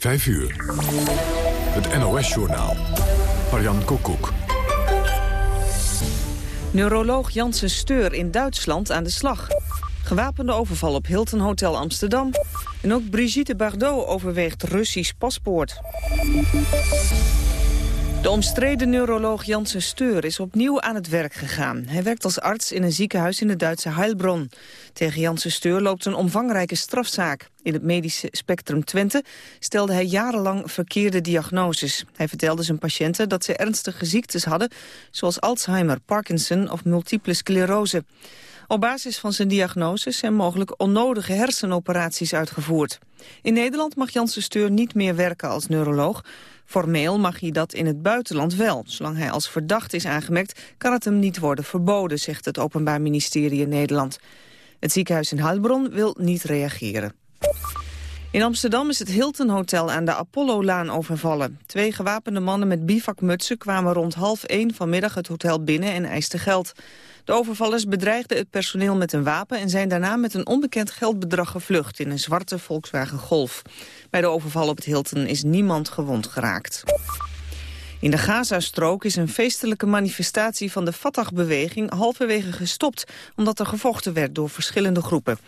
5 uur. Het NOS-journaal. Marian Koekoek. Neuroloog Janssen Steur in Duitsland aan de slag. Gewapende overval op Hilton Hotel Amsterdam. En ook Brigitte Bardot overweegt Russisch paspoort. De omstreden neuroloog Janssen Steur is opnieuw aan het werk gegaan. Hij werkt als arts in een ziekenhuis in de Duitse Heilbronn. Tegen Janssen Steur loopt een omvangrijke strafzaak. In het medische spectrum Twente stelde hij jarenlang verkeerde diagnoses. Hij vertelde zijn patiënten dat ze ernstige ziektes hadden... zoals Alzheimer, Parkinson of multiple sclerose. Op basis van zijn diagnoses zijn mogelijk onnodige hersenoperaties uitgevoerd. In Nederland mag Janssen Steur niet meer werken als neuroloog. Formeel mag hij dat in het buitenland wel. Zolang hij als verdacht is aangemerkt, kan het hem niet worden verboden, zegt het Openbaar Ministerie in Nederland. Het ziekenhuis in Heilbronn wil niet reageren. In Amsterdam is het Hilton Hotel aan de Apollo-laan overvallen. Twee gewapende mannen met bivakmutsen kwamen rond half één vanmiddag het hotel binnen en eisten geld. De overvallers bedreigden het personeel met een wapen en zijn daarna met een onbekend geldbedrag gevlucht in een zwarte Volkswagen Golf. Bij de overval op het Hilton is niemand gewond geraakt. In de Gazastrook is een feestelijke manifestatie van de Fatah-beweging halverwege gestopt, omdat er gevochten werd door verschillende groepen.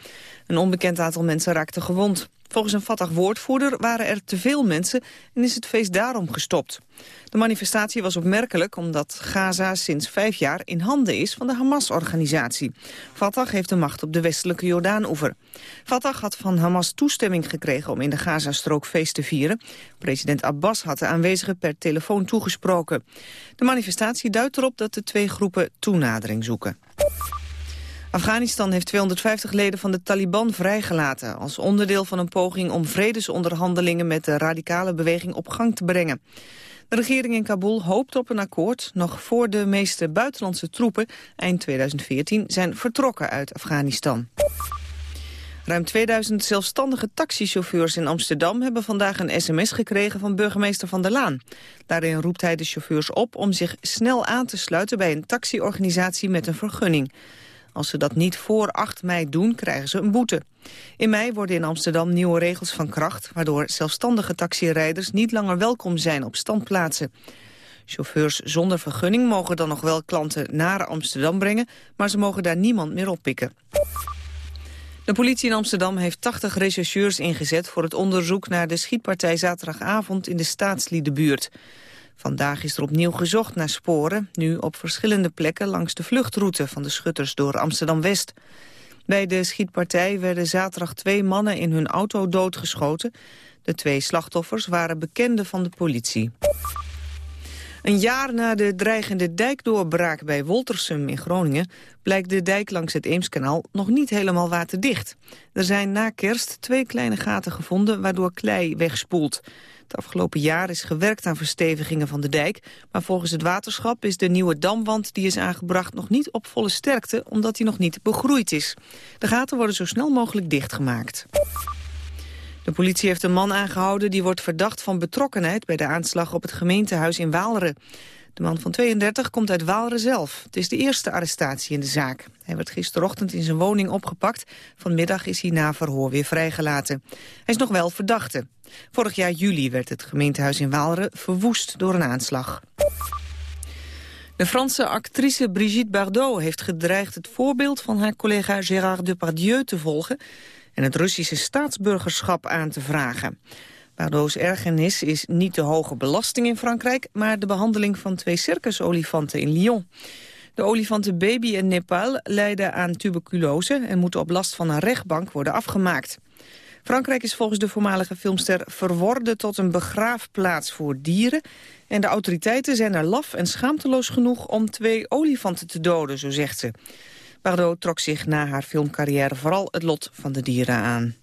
Een onbekend aantal mensen raakte gewond. Volgens een Fatah-woordvoerder waren er te veel mensen en is het feest daarom gestopt. De manifestatie was opmerkelijk omdat Gaza sinds vijf jaar in handen is van de Hamas-organisatie. Fatah heeft de macht op de westelijke Jordaan-oever. Fatah had van Hamas toestemming gekregen om in de Gazastrook feest te vieren. President Abbas had de aanwezigen per telefoon toegesproken. De manifestatie duidt erop dat de twee groepen toenadering zoeken. Afghanistan heeft 250 leden van de Taliban vrijgelaten... als onderdeel van een poging om vredesonderhandelingen... met de radicale beweging op gang te brengen. De regering in Kabul hoopt op een akkoord... nog voor de meeste buitenlandse troepen eind 2014 zijn vertrokken uit Afghanistan. Ruim 2000 zelfstandige taxichauffeurs in Amsterdam hebben vandaag een sms gekregen van burgemeester Van der Laan. Daarin roept hij de chauffeurs op om zich snel aan te sluiten bij een taxiorganisatie met een vergunning. Als ze dat niet voor 8 mei doen, krijgen ze een boete. In mei worden in Amsterdam nieuwe regels van kracht... waardoor zelfstandige taxirijders niet langer welkom zijn op standplaatsen. Chauffeurs zonder vergunning mogen dan nog wel klanten naar Amsterdam brengen... maar ze mogen daar niemand meer oppikken. De politie in Amsterdam heeft 80 rechercheurs ingezet... voor het onderzoek naar de schietpartij zaterdagavond in de staatsliedenbuurt. Vandaag is er opnieuw gezocht naar sporen, nu op verschillende plekken langs de vluchtroute van de schutters door Amsterdam-West. Bij de schietpartij werden zaterdag twee mannen in hun auto doodgeschoten. De twee slachtoffers waren bekenden van de politie. Een jaar na de dreigende dijkdoorbraak bij Woltersum in Groningen... blijkt de dijk langs het Eemskanaal nog niet helemaal waterdicht. Er zijn na kerst twee kleine gaten gevonden waardoor klei wegspoelt. Het afgelopen jaar is gewerkt aan verstevigingen van de dijk... maar volgens het waterschap is de nieuwe damwand die is aangebracht... nog niet op volle sterkte, omdat die nog niet begroeid is. De gaten worden zo snel mogelijk dichtgemaakt. De politie heeft een man aangehouden die wordt verdacht van betrokkenheid... bij de aanslag op het gemeentehuis in Waalre. De man van 32 komt uit Waalre zelf. Het is de eerste arrestatie in de zaak. Hij werd gisterochtend in zijn woning opgepakt. Vanmiddag is hij na verhoor weer vrijgelaten. Hij is nog wel verdachte. Vorig jaar juli werd het gemeentehuis in Waalre verwoest door een aanslag. De Franse actrice Brigitte Bardot heeft gedreigd het voorbeeld van haar collega Gérard Depardieu te volgen en het Russische staatsburgerschap aan te vragen. Bardot's ergernis is niet de hoge belasting in Frankrijk, maar de behandeling van twee circusolifanten in Lyon. De olifanten Baby en Nepal lijden aan tuberculose en moeten op last van een rechtbank worden afgemaakt. Frankrijk is volgens de voormalige filmster verworden tot een begraafplaats voor dieren. En de autoriteiten zijn er laf en schaamteloos genoeg om twee olifanten te doden, zo zegt ze. Bardot trok zich na haar filmcarrière vooral het lot van de dieren aan.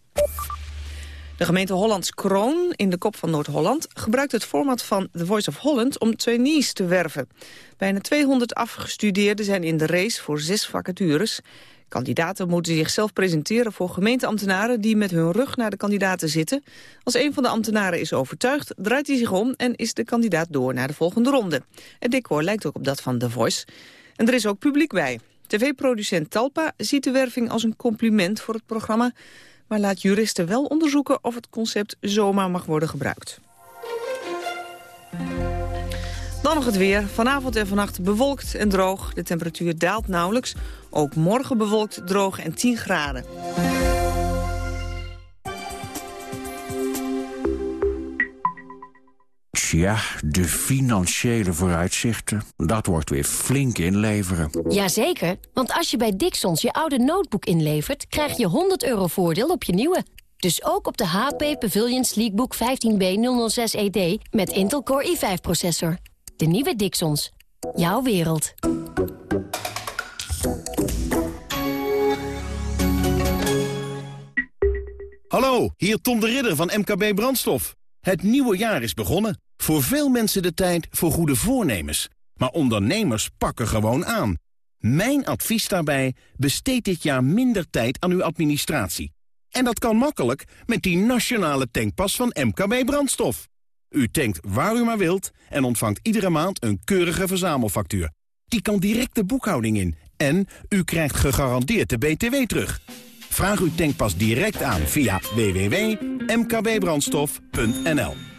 De gemeente Hollands Kroon in de kop van Noord-Holland gebruikt het format van The Voice of Holland om trainees te werven. Bijna 200 afgestudeerden zijn in de race voor zes vacatures. Kandidaten moeten zichzelf presenteren voor gemeenteambtenaren die met hun rug naar de kandidaten zitten. Als een van de ambtenaren is overtuigd, draait hij zich om en is de kandidaat door naar de volgende ronde. Het decor lijkt ook op dat van The Voice. En er is ook publiek bij. TV-producent Talpa ziet de werving als een compliment voor het programma. Maar laat juristen wel onderzoeken of het concept zomaar mag worden gebruikt. Dan nog het weer. Vanavond en vannacht bewolkt en droog. De temperatuur daalt nauwelijks. Ook morgen bewolkt, droog en 10 graden. Ja, de financiële vooruitzichten. Dat wordt weer flink inleveren. Jazeker, want als je bij Dixons je oude notebook inlevert... krijg je 100 euro voordeel op je nieuwe. Dus ook op de HP Pavilion Sleekbook 15B006ED met Intel Core i5-processor. De nieuwe Dixons. Jouw wereld. Hallo, hier Tom de Ridder van MKB Brandstof. Het nieuwe jaar is begonnen. Voor veel mensen de tijd voor goede voornemens. Maar ondernemers pakken gewoon aan. Mijn advies daarbij, besteed dit jaar minder tijd aan uw administratie. En dat kan makkelijk met die nationale tankpas van MKB Brandstof. U tankt waar u maar wilt en ontvangt iedere maand een keurige verzamelfactuur. Die kan direct de boekhouding in en u krijgt gegarandeerd de BTW terug. Vraag uw tankpas direct aan via www.mkbbrandstof.nl.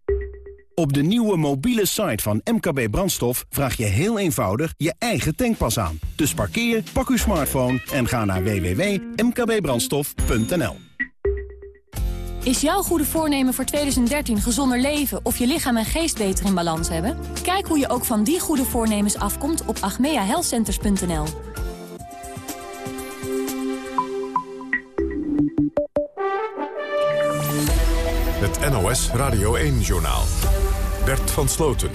Op de nieuwe mobiele site van MKB Brandstof vraag je heel eenvoudig je eigen tankpas aan. Dus parkeer, pak uw smartphone en ga naar www.mkbbrandstof.nl. Is jouw goede voornemen voor 2013 gezonder leven of je lichaam en geest beter in balans hebben? Kijk hoe je ook van die goede voornemens afkomt op agmeahealthcenters.nl. Het NOS Radio 1-journaal. Bert van Sloten.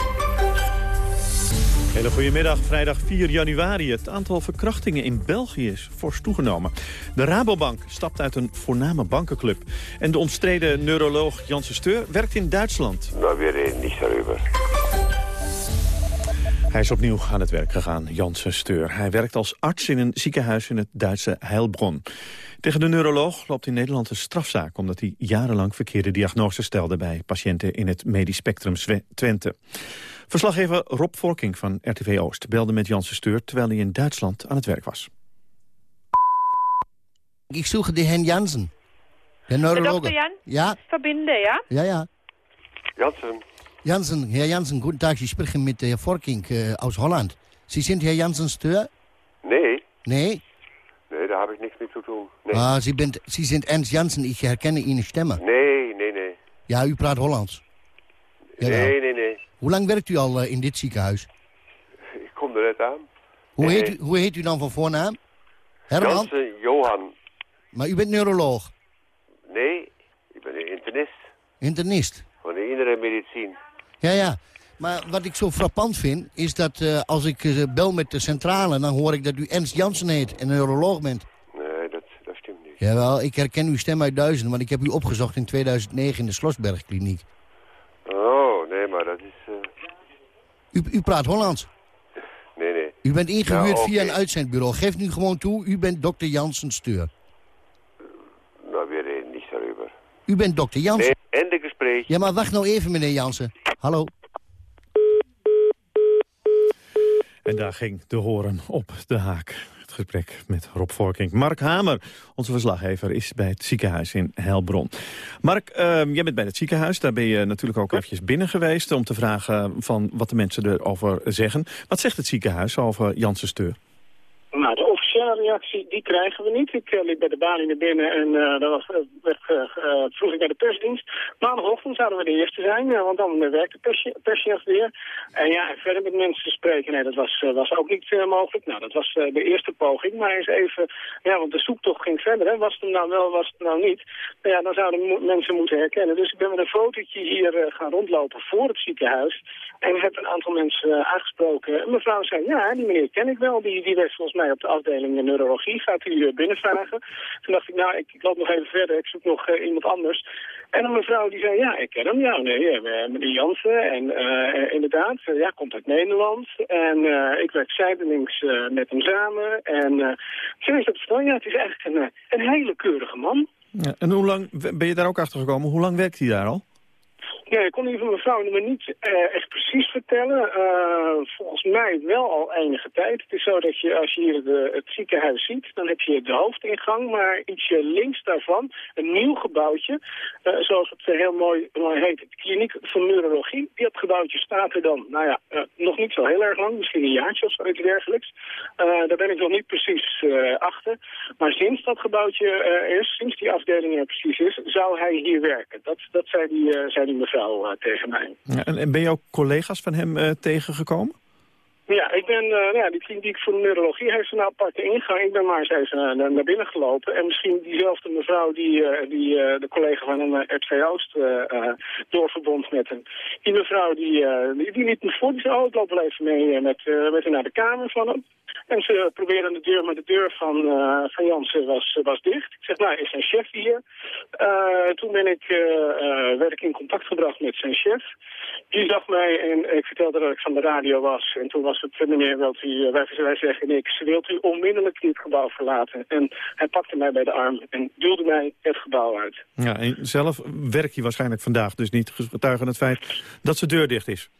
Hele goedemiddag, vrijdag 4 januari. Het aantal verkrachtingen in België is fors toegenomen. De Rabobank stapt uit een voorname bankenclub. En de omstreden neuroloog Janssen Steur werkt in Duitsland. Nou, weer niet daarover. Hij is opnieuw aan het werk gegaan, Janssen Steur. Hij werkt als arts in een ziekenhuis in het Duitse Heilbronn. Tegen de neuroloog loopt in Nederland een strafzaak... omdat hij jarenlang verkeerde diagnoses stelde bij patiënten in het medisch spectrum Twente. Verslaggever Rob Vorking van RTV Oost belde met Janssen Steur... terwijl hij in Duitsland aan het werk was. Ik zoek de Herrn Jansen. De neuroloog. Jan? Ja, Verbinden, ja? ja, ja. Jansen, Jansen, Herr Jansen, guten Tag. Ich spreche mit Herr Vorking äh, aus Holland. Sie sind Herr Jansen Stör? nee. Nee? Nee, daar heb ik niks mee te doen. Nee, Ah, Sie, bent, Sie sind Ernst Jansen. Ich herkenne Ihre Stimme. nee, nee, nee. Ja, u praat Hollands. Nee, nee, nee. Hoe lang werkt u al eh, in dit ziekenhuis? Ik kom er net aan. Hoe, Nee. heet u, hoe heet u dan van voornaam? Herman? Jansen, Johan. Maar u bent neuroloog. Nee, ik ben een internist Internist. van de innere medicijn. Ja, ja. Maar wat ik zo frappant vind, is dat eh, als ik eh, bel met de centrale... dan hoor ik dat u Ernst Jansen heet en een neuroloog bent. Nee, dat, dat stimmt niet. Jawel, ik herken uw stem uit duizenden, want ik heb u opgezocht in 2009 in de Slosbergkliniek. Oh, nee, maar dat is... eh, U, u praat Hollands. nee, nee. U bent ingehuurd oké. via een uitzendbureau. Geef nu gewoon toe, u bent dokter Jansen Steur. Nou, weer reden niet daarover. U bent dokter Jansen. Nee, en de gesprek. Ja, maar wacht nou even, meneer Jansen. Hallo. En daar ging de horen op de haak. Het gesprek met Rob Vorking. Mark Hamer, onze verslaggever, is bij het ziekenhuis in Heilbron. Mark, ehm, jij bent bij het ziekenhuis. Daar ben je natuurlijk ook eventjes binnen geweest... om te vragen van wat de mensen erover zeggen. Wat zegt het ziekenhuis over Janssen Steur? Nou, de officiële reactie die krijgen we niet. Ik eh, liep bij de balie naar binnen en eh dat was, eh, werd, vroeg ik naar de persdienst. Maandagochtend zouden we de eerste zijn, want dan werkt de perschef perschef weer. En ja, verder met mensen spreken, nee, dat was, was ook niet mogelijk. Nou, dat was de eerste poging, maar eens even, ja, want de zoektocht ging verder. Hè. Was het nou wel, was het nou niet? Nou ja, dan zouden mensen moeten herkennen. Dus ik ben met een fotootje hier gaan rondlopen voor het ziekenhuis. En heb een aantal mensen aangesproken. En mevrouw zei, ja, die meneer ken ik wel. Die, die werkt volgens mij op de afdeling afdeling neurologie. Gaat u binnenvragen. Toen dacht ik, nou, ik, ik loop nog even verder. Ik zoek nog iemand anders. En een mevrouw die zei, ja, ik ken hem. Ja, nee, meneer Jansen. En inderdaad, ja, komt uit Nederland. En ik werk zijdelings met hem samen. En zo is dat vertel. Ja, het is eigenlijk een, een hele keurige man. Ja, en hoe lang ben je daar ook achter gekomen? Hoe lang werkt hij daar al? Ja, ik kon van mevrouw me niet uh, echt precies vertellen. Uh, volgens mij wel al enige tijd. Het is zo dat je, als je hier het ziekenhuis ziet, dan heb je de hoofdingang, maar ietsje links daarvan een nieuw gebouwtje, uh, zoals het heel mooi, mooi heet, de kliniek van neurologie. Dat gebouwtje staat er dan, nou ja, nog niet zo heel erg lang, misschien een jaartje of zoiets dergelijks. daar ben ik nog niet precies achter. Maar sinds dat gebouwtje is, sinds die afdeling er precies is, zou hij hier werken. Dat, dat zei die, zei die mevrouw. Eh. Ja, en, ben je ook collega's van hem uh, tegengekomen? Ja, ik ben, uh, ja, die kliniek voor de neurologie heeft een aparte ingang. Ik ben maar eens even naar, naar binnen gelopen. En misschien diezelfde mevrouw die, die de collega van een RTV Oost doorverbond met hem. Die mevrouw die, die, die liet me voor. Die zei, oh, ik loop even mee met, met hem naar de kamer van hem. En ze probeerden de deur, maar de deur van, uh, van Jansen was, was dicht. Ik zeg, nou, is zijn chef hier? Toen ben ik, werd ik in contact gebracht met zijn chef. Die zag mij en ik vertelde dat ik van de radio was. En toen was het, meneer, wilt u, wij, wij zeggen niks. Wilt u onmiddellijk dit gebouw verlaten? En hij pakte mij bij de arm en duwde mij het gebouw uit. Ja, en zelf werk je waarschijnlijk vandaag dus niet getuigen het feit dat zijn deur dicht is.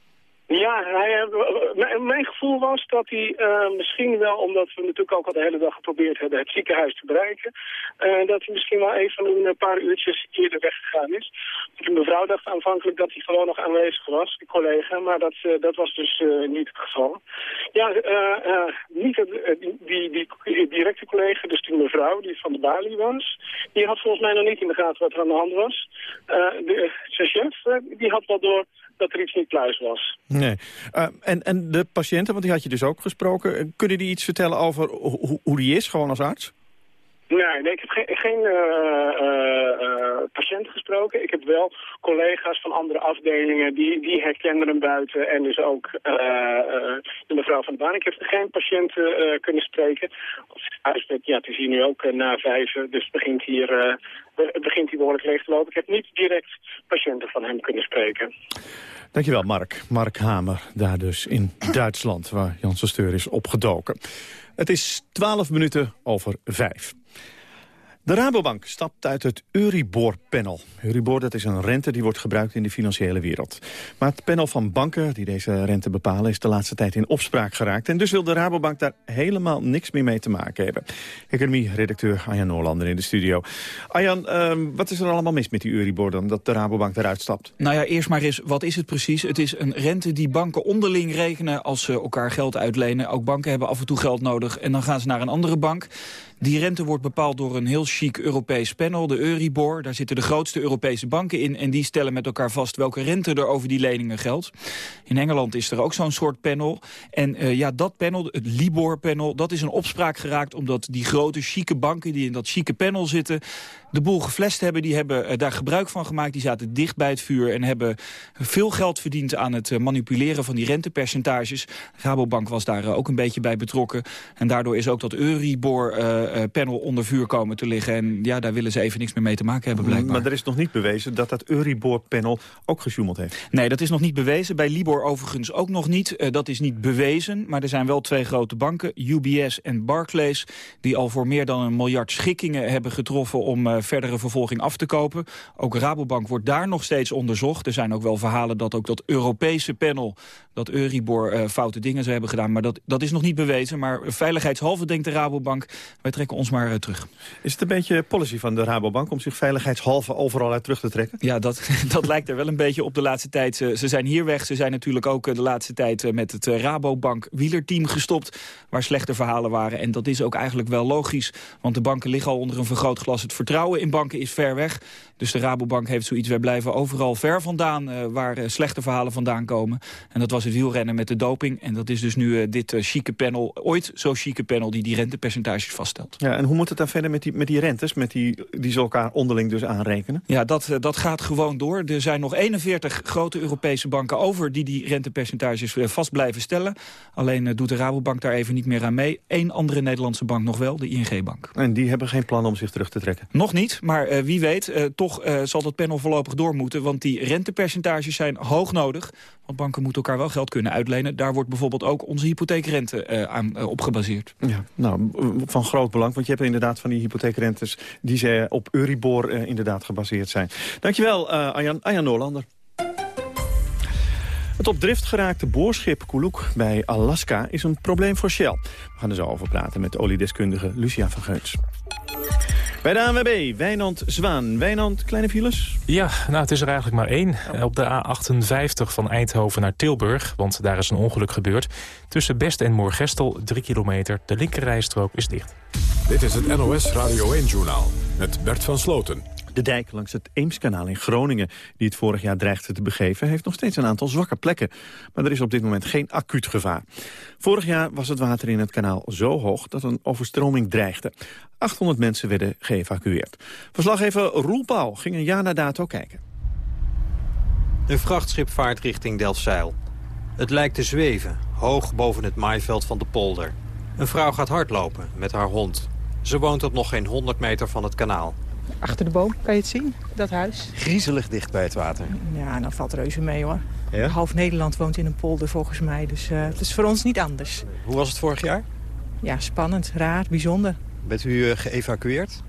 Ja, hij, uh, mijn gevoel was dat hij uh, misschien wel, omdat we natuurlijk ook al de hele dag geprobeerd hebben het ziekenhuis te bereiken, uh, dat hij misschien wel even een paar uurtjes eerder weggegaan is. De mevrouw dacht aanvankelijk dat hij gewoon nog aanwezig was, die collega, maar dat, dat was dus niet het geval. Ja, niet het, die, die, die, directe collega, dus die mevrouw die van de balie was, die had volgens mij nog niet in de gaten wat er aan de hand was. de, zijn chef, die had wel door dat er iets niet pluis was. Nee. Uh, en, en de patiënten, want die had je dus ook gesproken. Kunnen die iets vertellen over hoe die is, gewoon als arts? Nee, nee ik heb geen, geen uh, patiënten gesproken. Ik heb wel collega's van andere afdelingen die, die herkennen hem buiten. En dus ook de mevrouw van de baan. Ik heb geen patiënten kunnen spreken. Ja, het is hier nu ook na vijf, dus begint hier, begint hier behoorlijk leeg te lopen. Ik heb niet direct patiënten van hem kunnen spreken. Dankjewel, Mark. Mark Hamer, daar dus in Duitsland, waar Janssen Steur is opgedoken. Het is 12 minuten over vijf. De Rabobank stapt uit het Euribor-panel. Euribor dat is een rente die wordt gebruikt in de financiële wereld. Maar het panel van banken die deze rente bepalen... is de laatste tijd in opspraak geraakt. En dus wil de Rabobank daar helemaal niks meer mee te maken hebben. Economie-redacteur Arjan Noorlander in de studio. Arjan, uh, wat is er allemaal mis met die Euribor dan... dat de Rabobank eruit stapt? Nou ja, eerst maar eens, wat is het precies? Het is een rente die banken onderling rekenen als ze elkaar geld uitlenen. Ook banken hebben af en toe geld nodig en dan gaan ze naar een andere bank. Die rente wordt bepaald door een heel chic Europees panel, de Euribor. Daar zitten de grootste Europese banken in en die stellen met elkaar vast welke rente er over die leningen geldt. In Engeland is er ook zo'n soort panel. En uh, ja, dat panel, het Libor-panel, dat is een opspraak geraakt omdat die grote chique banken die in dat chique panel zitten, de boel geflest hebben. Die hebben uh, daar gebruik van gemaakt. Die zaten dicht bij het vuur en hebben veel geld verdiend aan het uh, manipuleren van die rentepercentages. Rabobank was daar ook een beetje bij betrokken. En daardoor is ook dat Euribor-panel onder vuur komen te liggen. En ja, daar willen ze even niks meer mee te maken hebben blijkbaar. Maar er is nog niet bewezen dat dat Euribor-panel ook gesjoemeld heeft. Nee, dat is nog niet bewezen. Bij Libor overigens ook nog niet. Dat is niet bewezen, maar er zijn wel twee grote banken, UBS en Barclays... die al voor meer dan een miljard schikkingen hebben getroffen... om verdere vervolging af te kopen. Ook Rabobank wordt daar nog steeds onderzocht. Er zijn ook wel verhalen dat ook dat Europese panel... dat Euribor uh, foute dingen zou hebben gedaan. Maar dat, dat is nog niet bewezen. Maar veiligheidshalve denkt de Rabobank... wij trekken ons maar terug. Is het een beetje policy van de Rabobank... om zich veiligheidshalve overal uit terug te trekken? Ja, dat, dat lijkt er wel een beetje op de laatste tijd. Ze, ze zijn hier weg. Ze zijn natuurlijk ook de laatste tijd met het Rabobank wielerteam gestopt... waar slechte verhalen waren. En dat is ook eigenlijk wel logisch. Want de banken liggen al onder een vergrootglas. Het vertrouwen vertrouwen in banken is ver weg. Dus de Rabobank heeft zoiets, wij blijven overal ver vandaan... Uh, waar uh, slechte verhalen vandaan komen. En dat was het wielrennen met de doping. En dat is dus nu uh, dit chique panel, ooit zo chique panel... die die rentepercentages vaststelt. Ja, en hoe moet het dan verder met die, met die rentes? Met die, die ze elkaar onderling dus aanrekenen? Ja, dat, dat gaat gewoon door. Er zijn nog 41 grote Europese banken over... die die rentepercentages vast blijven stellen. Alleen doet de Rabobank daar even niet meer aan mee. Eén andere Nederlandse bank nog wel, de ING-bank. En die hebben geen plan om zich terug te trekken? Nog niet, maar wie weet... toch toch uh, zal dat panel voorlopig door moeten. Want die rentepercentages zijn hoog nodig. Want banken moeten elkaar wel geld kunnen uitlenen. Daar wordt bijvoorbeeld ook onze hypotheekrente aan, op gebaseerd. Ja, nou, van groot belang. Want je hebt inderdaad van die hypotheekrentes... die ze op Euribor inderdaad gebaseerd zijn. Dankjewel, Arjan Noorlander. Het op drift geraakte boorschip Kuluk bij Alaska is een probleem voor Shell. We gaan er zo over praten met oliedeskundige Lucia van Geuns. Bij de ANWB, Wijnand Zwaan. Wijnand, kleine files? Ja, nou het is er eigenlijk maar één. Op de A58 van Eindhoven naar Tilburg, want daar is een ongeluk gebeurd. Tussen Best en Moorgestel, drie kilometer. De linkerrijstrook is dicht. Dit is het NOS Radio 1-journaal met Bert van Sloten. De dijk langs het Eemskanaal in Groningen, die het vorig jaar dreigde te begeven, heeft nog steeds een aantal zwakke plekken. Maar er is op dit moment geen acuut gevaar. Vorig jaar was het water in het kanaal zo hoog dat een overstroming dreigde. 800 mensen werden geëvacueerd. Verslaggever Roel Pauw ging een jaar na dato kijken. Een vrachtschip vaart richting Delfzijl. Het lijkt te zweven, hoog boven het maaiveld van de polder. Een vrouw gaat hardlopen met haar hond. Ze woont op nog geen 100 meter van het kanaal. Achter de boom kan je het zien, dat huis. Griezelig dicht bij het water. Ja, dan valt reuze mee hoor. Ja? Half Nederland woont in een polder volgens mij, dus uh, het is voor ons niet anders. Hoe was het vorig jaar? Ja, spannend, raar, bijzonder. Bent u uh, geëvacueerd?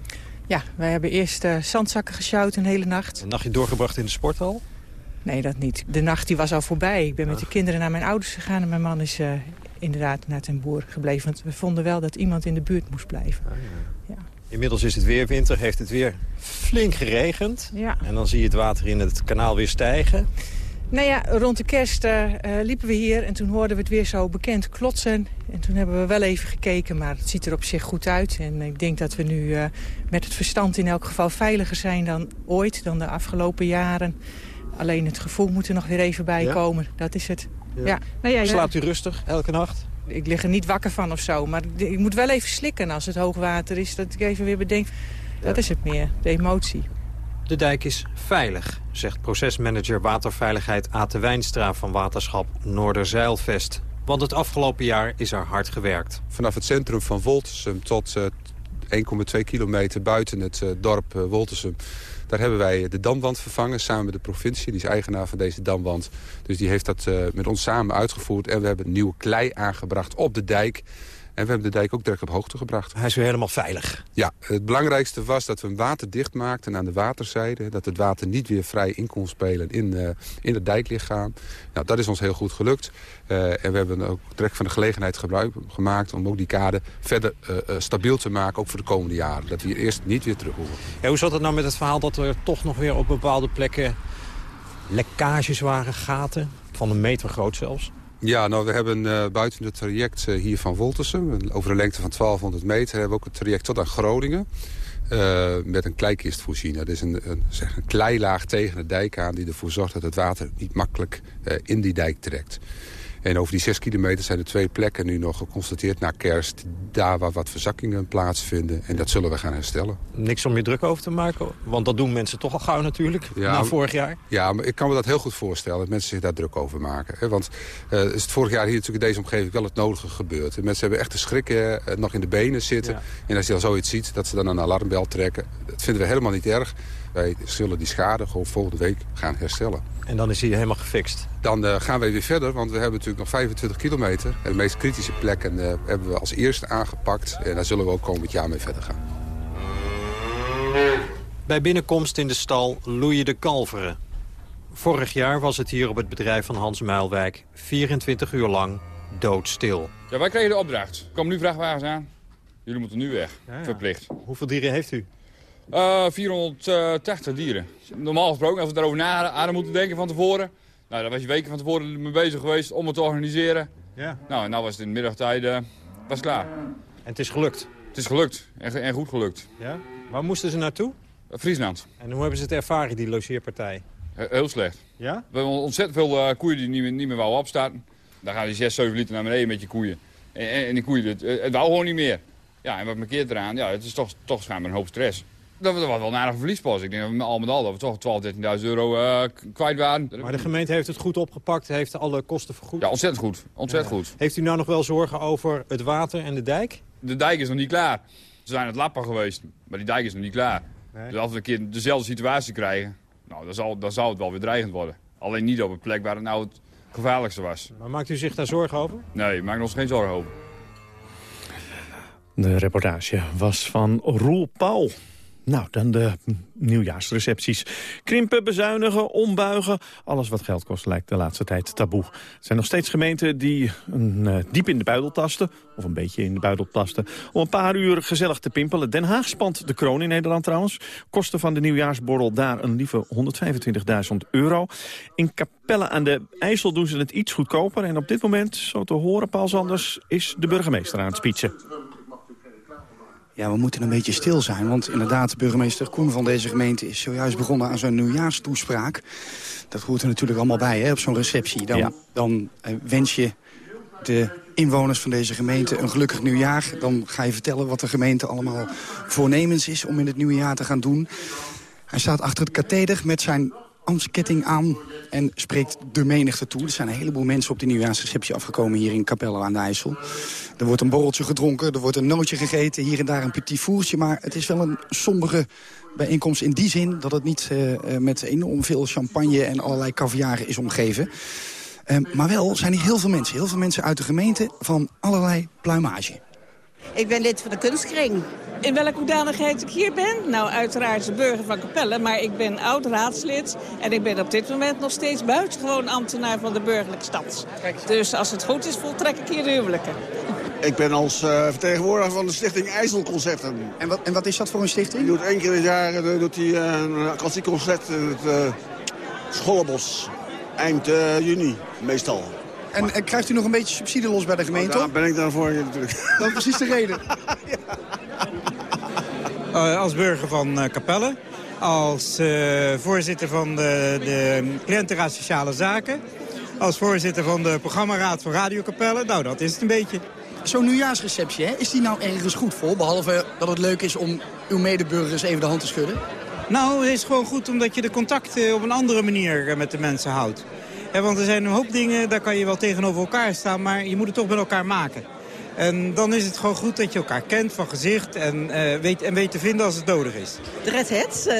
Ja, wij hebben eerst uh, zandzakken gesjouwd een hele nacht. Een nachtje doorgebracht in de sporthal? Nee, dat niet. De nacht die was al voorbij. Ik ben met de kinderen naar mijn ouders gegaan en mijn man is inderdaad naar ten boer gebleven. Want we vonden wel dat iemand in de buurt moest blijven. Ah, ja. Ja. Inmiddels is het weer winter, heeft het weer flink geregend. Ja. En dan zie je het water in het kanaal weer stijgen. Nou ja, rond de kerst uh, liepen we hier en toen hoorden we het weer zo bekend klotsen. En toen hebben we wel even gekeken, maar het ziet er op zich goed uit. En ik denk dat we nu uh, met het verstand in elk geval veiliger zijn dan ooit, dan de afgelopen jaren. Alleen het gevoel moet er nog weer even bij komen, dat is het. Ja. ja. Nou ja, Slaapt u rustig elke nacht? Ik lig er niet wakker van of zo, maar ik moet wel even slikken als het hoogwater is. Dat ik even weer bedenk, dat is het meer, de emotie. De dijk is veilig, zegt procesmanager waterveiligheid Ate Wijnstra van waterschap Noorderzeilvest. Want het afgelopen jaar is er hard gewerkt. Vanaf het centrum van Woltersum tot uh, 1,2 kilometer buiten het uh, dorp uh, Woltersum... daar hebben wij de damwand vervangen samen met de provincie. Die is eigenaar van deze damwand. Dus die heeft dat met ons samen uitgevoerd. En we hebben nieuwe klei aangebracht op de dijk... En we hebben de dijk ook direct op hoogte gebracht. Hij is weer helemaal veilig? Ja, het belangrijkste was dat we hem waterdicht maakten aan de waterzijde. Dat het water niet weer vrij in kon spelen in, uh, in het dijklichaam. Nou, dat is ons heel goed gelukt. Uh, en we hebben ook direct van de gelegenheid gebruik gemaakt... om ook die kade verder uh, stabiel te maken, ook voor de komende jaren. Dat we hier eerst niet weer terug hoeven. Ja, hoe zat het nou met het verhaal dat er toch nog weer op bepaalde plekken... lekkages waren, gaten, van een meter groot zelfs? Ja, nou, we hebben uh, buiten het traject uh, hier van Woltersum... over een lengte van 1200 meter... hebben we ook het traject tot aan Groningen... Uh, met een kleikist voorzien. Dat is een, een, zeg een kleilaag tegen de dijk aan... die ervoor zorgt dat het water niet makkelijk in die dijk trekt. En over die 6 kilometer zijn er twee plekken nu nog geconstateerd na kerst. Daar waar wat verzakkingen plaatsvinden. En dat zullen we gaan herstellen. Niks om je druk over te maken? Want dat doen mensen toch al gauw natuurlijk, ja, na vorig jaar. Ja, maar ik kan me dat heel goed voorstellen. Dat mensen zich daar druk over maken. Want uh, is het vorig jaar hier natuurlijk in deze omgeving wel het nodige gebeurd. Mensen hebben echt de schrik uh, nog in de benen zitten. Ja. En als je dan zoiets ziet, dat ze dan een alarmbel trekken. Dat vinden we helemaal niet erg. Wij zullen die schade gewoon volgende week gaan herstellen. En dan is hij helemaal gefixt? Dan uh, gaan we weer verder, want we hebben natuurlijk nog 25 kilometer. En de meest kritische plekken uh, hebben we als eerste aangepakt. En daar zullen we ook komend jaar mee verder gaan. Bij binnenkomst in de stal loeien de kalveren. Vorig jaar was het hier op het bedrijf van Hans Muilwijk 24 uur lang doodstil. Ja, wij kregen de opdracht. Er komen nu vrachtwagens aan. Jullie moeten nu weg, ja, ja. verplicht. Hoeveel dieren heeft u? Uh, 480 dieren. Normaal gesproken, als we daarover na hadden moeten denken van tevoren... Nou, daar was je weken van tevoren mee bezig geweest om het te organiseren. Ja. Nou, en nou was het in de middagtijd uh, was klaar. En het is gelukt? Het is gelukt. En, en goed gelukt. Ja? Waar moesten ze naartoe? Friesland. En hoe hebben ze het ervaren, die logeerpartij? heel slecht. Ja? We hebben ontzettend veel koeien die niet meer, niet meer wouden opstarten. Dan gaan die 6, 7 liter naar beneden met je koeien. En, en, en die koeien, het, het wou gewoon niet meer. Ja, en wat markeert eraan? Ja, het is toch, toch schijnbaar een hoop stress. Dat was wel een aardige verliespas. Ik denk dat al met al dat we toch 12, 13.000 euro uh, kwijt waren. Maar de gemeente heeft het goed opgepakt, heeft alle kosten vergoed? Ja, ontzettend goed. Ontzettend ja. goed. Heeft u nou nog wel zorgen over het water en de dijk? De dijk is nog niet klaar. Ze zijn het lappen geweest, maar die dijk is nog niet klaar. Nee. Dus als we een keer dezelfde situatie krijgen, nou, dan, zal, dan zou het wel weer dreigend worden. Alleen niet op een plek waar het nou het gevaarlijkste was. Maar maakt u zich daar zorgen over? Nee, maak ons geen zorgen over. De reportage was van Roel Paul. Nou, dan de nieuwjaarsrecepties. Krimpen, bezuinigen, ombuigen. Alles wat geld kost lijkt de laatste tijd taboe. Er zijn nog steeds gemeenten die een, uh, diep in de buidel tasten. Of een beetje in de buidel tasten. Om een paar uur gezellig te pimpelen. Den Haag spant de kroon in Nederland trouwens. Kosten van de nieuwjaarsborrel daar een lieve 125.000 euro. In Capelle aan de IJssel doen ze het iets goedkoper. En op dit moment, zo te horen, Paul Sanders, is de burgemeester aan het speechen. Ja, we moeten een beetje stil zijn, want inderdaad, burgemeester Koen van deze gemeente is zojuist begonnen aan zijn nieuwjaarstoespraak. Dat hoort er natuurlijk allemaal bij, hè, op zo'n receptie. Dan, ja. dan uh, wens je de inwoners van deze gemeente een gelukkig nieuwjaar. Dan ga je vertellen wat de gemeente allemaal voornemens is om in het nieuwe jaar te gaan doen. Hij staat achter het katheder met zijn ambtsketting aan en spreekt de menigte toe. Er zijn een heleboel mensen op de nieuwjaarsreceptie afgekomen hier in Capelle aan de IJssel. Er wordt een borreltje gedronken, er wordt een nootje gegeten, hier en daar een petit voertje. Maar het is wel een sombere bijeenkomst in die zin dat het niet uh, met enorm veel champagne en allerlei caviar is omgeven. Uh, maar wel zijn hier heel veel mensen, heel veel mensen uit de gemeente van allerlei pluimage. Ik ben lid van de kunstkring. In welke hoedanigheid ik hier ben? Nou, uiteraard de burger van Capelle, maar ik ben oud-raadslid... en ik ben op dit moment nog steeds buitengewoon ambtenaar van de burgerlijke stad. Dus als het goed is, voltrek ik hier de huwelijken. Ik ben als uh, vertegenwoordiger van de stichting IJsselconcerten. En wat, en wat is dat voor een stichting? Die doet één keer in het jaar uh, doet die, uh, een klassiek concert in het uh, Schollenbos. Eind juni, meestal. En, en, krijgt u nog een beetje subsidie los bij de gemeente? Oh, daar ben ik dan voor natuurlijk. Dat is precies de reden. ja. Uh, als burger van uh, Capelle, als uh, voorzitter van de, de cliëntenraad Sociale Zaken, als voorzitter van de programmaraad van Radio Capelle. Nou, dat is het een beetje. Zo'n nieuwjaarsreceptie, hè? is die nou ergens goed voor? Behalve dat het leuk is om uw medeburgers even de hand te schudden? Nou, het is gewoon goed omdat je de contacten op een andere manier met de mensen houdt. Want er zijn een hoop dingen, daar kan je wel tegenover elkaar staan, maar je moet het toch met elkaar maken. En dan is het gewoon goed dat je elkaar kent van gezicht en, uh, weet, en weet te vinden als het nodig is. De Red Hats uh,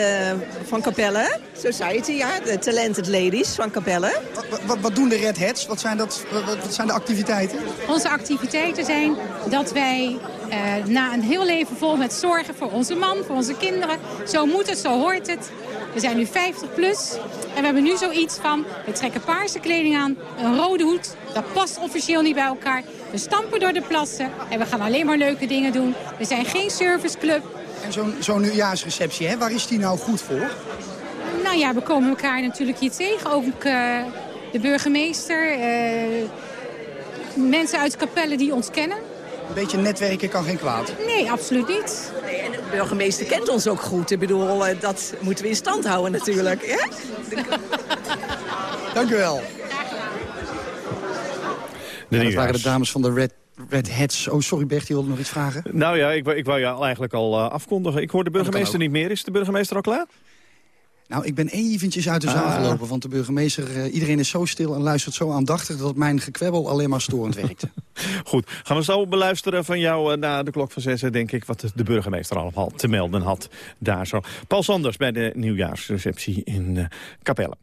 van Capelle, Society, ja, de Talented Ladies van Capelle. Wat, wat, wat, doen de Red Hats? Wat zijn, dat, wat, wat zijn de activiteiten? Onze activiteiten zijn dat wij uh, na een heel leven vol met zorgen voor onze man, voor onze kinderen. Zo moet het, zo hoort het. We zijn nu 50 plus en we hebben nu zoiets van... we trekken paarse kleding aan, een rode hoed. Dat past officieel niet bij elkaar. We stampen door de plassen en we gaan alleen maar leuke dingen doen. We zijn geen serviceclub. En zo'n zo'n nieuwjaarsreceptie, hè, waar is die nou goed voor? Nou ja, we komen elkaar natuurlijk hier tegen. Ook uh, de burgemeester, uh, mensen uit Capelle die ons kennen. Een beetje netwerken kan geen kwaad. Nee, absoluut niet. De burgemeester kent ons ook goed. Ik bedoel, dat moeten we in stand houden natuurlijk. Hè? Dank u wel. De ja, dat waren de dames van de Red, Red Hats. Oh, sorry Bert, je wilde nog iets vragen? Nou ja, ik, ik wou je eigenlijk al uh, afkondigen. Ik hoor de burgemeester niet meer. Is de burgemeester al klaar? Nou, ik ben eventjes uit de zaal ah. gelopen, want de burgemeester... Uh, iedereen is zo stil en luistert zo aandachtig... dat mijn gekwebbel alleen maar storend werkte. Goed, gaan we zo beluisteren van jou uh, na de klok van zes... denk ik wat de burgemeester allemaal te melden had daar zo. Paul Sanders bij de nieuwjaarsreceptie in uh, Capelle.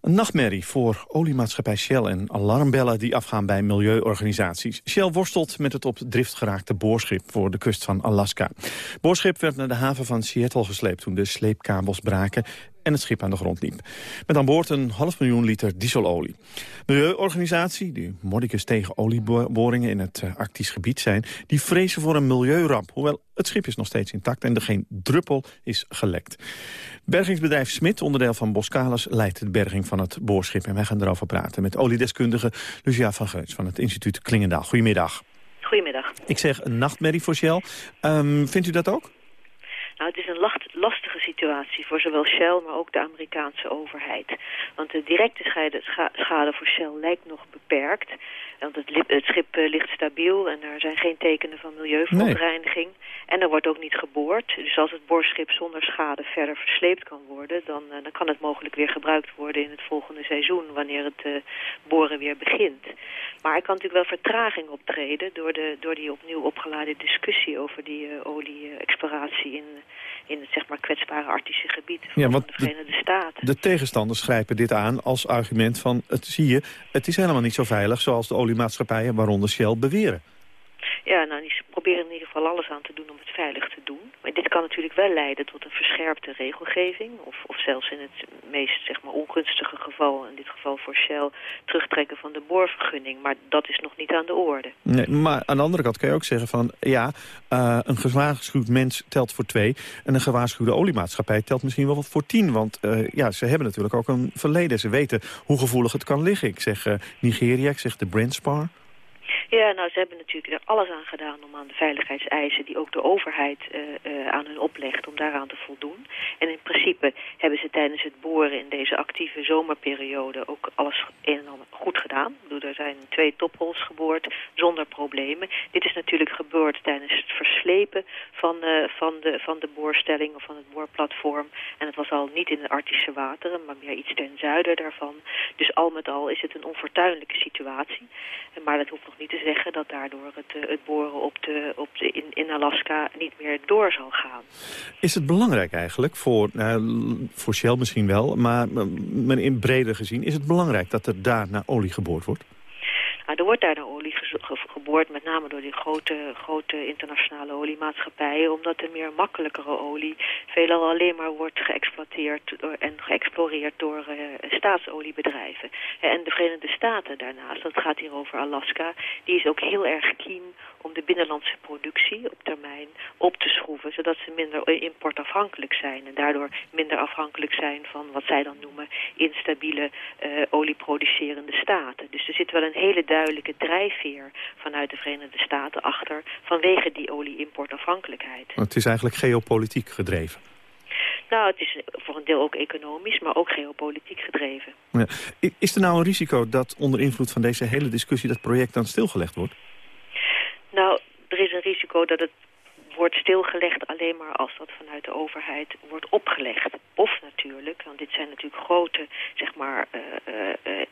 Een nachtmerrie voor oliemaatschappij Shell en alarmbellen die afgaan bij milieuorganisaties. Shell worstelt met het op drift geraakte boorschip voor de kust van Alaska. Boorschip werd naar de haven van Seattle gesleept toen de sleepkabels braken en het schip aan de grond liep. Met aan boord een half miljoen liter dieselolie. Milieuorganisatie, die mordicus tegen olieboringen in het Arktisch gebied zijn... die vrezen voor een milieuramp, hoewel het schip is nog steeds intact... en er geen druppel is gelekt. Bergingsbedrijf Smit, onderdeel van Boskalis, leidt de berging van het boorschip. En wij gaan erover praten met oliedeskundige Lucia van Geuns van het instituut Klingendaal. Goedemiddag. Goedemiddag. Ik zeg een nachtmerrie voor Shell. Um, vindt u dat ook? Nou, het is een lastige situatie voor zowel Shell, maar ook de Amerikaanse overheid. Want de directe schade voor Shell lijkt nog beperkt. Want het, het schip uh, ligt stabiel en er zijn geen tekenen van milieuverontreiniging. En er wordt ook niet geboord. Dus als het boorschip zonder schade verder versleept kan worden... dan, uh, dan kan het mogelijk weer gebruikt worden in het volgende seizoen... wanneer het uh, boren weer begint. Maar er kan natuurlijk wel vertraging optreden... door, de, door die opnieuw opgeladen discussie over die olie-exploratie... in, in het zeg maar, kwetsbare Arctische gebied van ja, want de Verenigde Staten. De tegenstanders grijpen dit aan als argument van... het zie je, het is helemaal niet zo veilig zoals de oliemaatschappijen... waaronder Shell beweren. Ja, nou, die proberen in ieder geval alles aan te doen om het veilig te doen. Maar dit kan natuurlijk wel leiden tot een verscherpte regelgeving. Of, of zelfs in het meest zeg maar, ongunstige geval, in dit geval voor Shell, terugtrekken van de boorvergunning. Maar dat is nog niet aan de orde. Nee, maar aan de andere kant kan je ook zeggen van, ja, uh, een gewaarschuwd mens telt voor twee. En een gewaarschuwde oliemaatschappij telt misschien wel voor tien. Want uh, ja, ze hebben natuurlijk ook een verleden. Ze weten hoe gevoelig het kan liggen. Ik zeg uh, Nigeria, ik zeg de Brandspar. Ja, nou, ze hebben natuurlijk er alles aan gedaan om aan de veiligheidseisen die ook de overheid uh, uh, aan hun oplegt, om daaraan te voldoen. En in principe hebben ze tijdens het boren in deze actieve zomerperiode ook alles een en ander goed gedaan. Ik bedoel, er zijn twee topholes geboord zonder problemen. Dit is natuurlijk gebeurd tijdens het verslepen van, uh, van, de, van de boorstelling of van het boorplatform. En het was al niet in de Arctische wateren, maar meer iets ten zuiden daarvan. Dus al met al is het een onfortuinlijke situatie. Maar dat hoeft nog niet te zeggen dat daardoor het, eh, het boren op de, op de, in, in Alaska niet meer door zal gaan. Is het belangrijk eigenlijk, voor, uh, voor Shell misschien wel, maar, maar in breder gezien, is het belangrijk dat er daar naar olie geboord wordt? Nou, er wordt daar naar olie geboord, met name door die grote, grote internationale oliemaatschappijen, omdat de meer makkelijkere olie veelal alleen maar wordt geëxploiteerd en geëxploreerd door uh, staatsoliebedrijven. En de Verenigde Staten daarnaast, dat gaat hier over Alaska, die is ook heel erg keen om de binnenlandse productie op termijn op te schroeven, zodat ze minder importafhankelijk zijn en daardoor minder afhankelijk zijn van wat zij dan noemen instabiele olieproducerende staten. Dus er zit wel een hele duidelijke drijfveer vanuit de Verenigde Staten achter vanwege die olie-importafhankelijkheid. Het is eigenlijk geopolitiek gedreven. Nou, het is voor een deel ook economisch, maar ook geopolitiek gedreven. Ja. Is er nou een risico dat onder invloed van deze hele discussie dat project dan stilgelegd wordt? Nou, er is een risico dat het wordt stilgelegd alleen maar als dat vanuit de overheid wordt opgelegd. Of natuurlijk, want dit zijn natuurlijk grote, zeg maar, uh, uh, uh,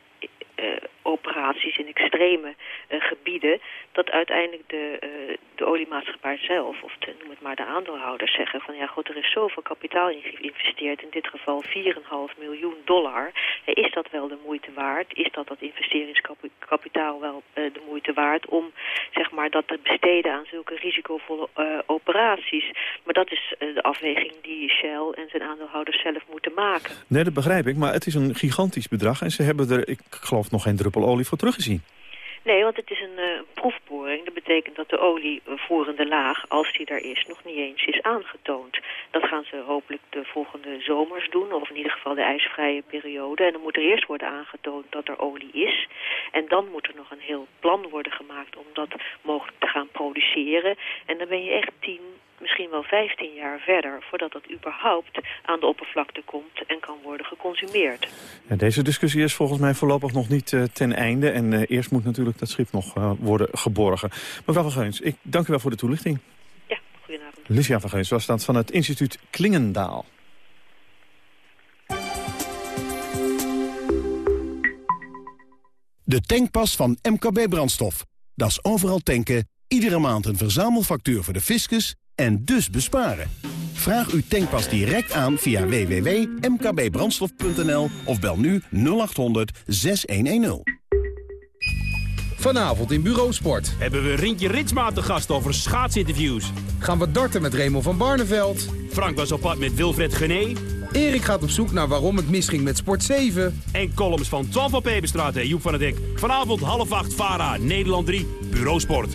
operaties in extreme uh, gebieden... dat uiteindelijk de, uh, de oliemaatschappij zelf, of noem het maar de aandeelhouders zeggen... van ja, god, er is zoveel kapitaal in geïnvesteerd, in dit geval 4,5 miljoen dollar. is dat wel de moeite waard? Is dat dat investeringskapitaal wel de moeite waard... om zeg maar, dat te besteden aan zulke risicovolle operaties? Maar dat is de afweging die Shell en zijn aandeelhouders zelf moeten maken. Nee, dat begrijp ik, maar het is een gigantisch bedrag... en ze hebben er, ik geloof, nog geen druppel olie voor teruggezien. Nee, want het is een uh, proefboring. Dat betekent dat de olievoerende laag, als die er is, nog niet eens is aangetoond. Dat gaan ze hopelijk de volgende zomers doen, of in ieder geval de ijsvrije periode. En dan moet er eerst worden aangetoond dat er olie is. En dan moet er nog een heel plan worden gemaakt om dat mogelijk te gaan produceren. En dan ben je echt 10, misschien wel 15 jaar verder... voordat dat überhaupt aan de oppervlakte komt en kan worden geconsumeerd. Ja, deze discussie is volgens mij voorlopig nog niet uh, ten einde. En uh, eerst moet natuurlijk dat schip nog uh, worden geborgen. Mevrouw van Geuns, ik dank u wel voor de toelichting. Ja, goedenavond. Lucia van Geuns was dat van het instituut Klingendaal. De tankpas van MKB Brandstof. Dat is overal tanken, iedere maand een verzamelfactuur voor de fiscus en dus besparen. Vraag uw tankpas direct aan via www.mkbbrandstof.nl of bel nu 0800 6110. Vanavond in Bureau Sport. Hebben we Rintje Ritsma te gast over schaatsinterviews. Gaan we darten met Raymond van Barneveld. Frank was op pad met Wilfred Gené. Erik gaat op zoek naar waarom het misging met Sport 7. En columns van Twan van Peperstraat en Joep van het Dek. Vanavond half acht, VARA, Nederland 3, Bureau Sport.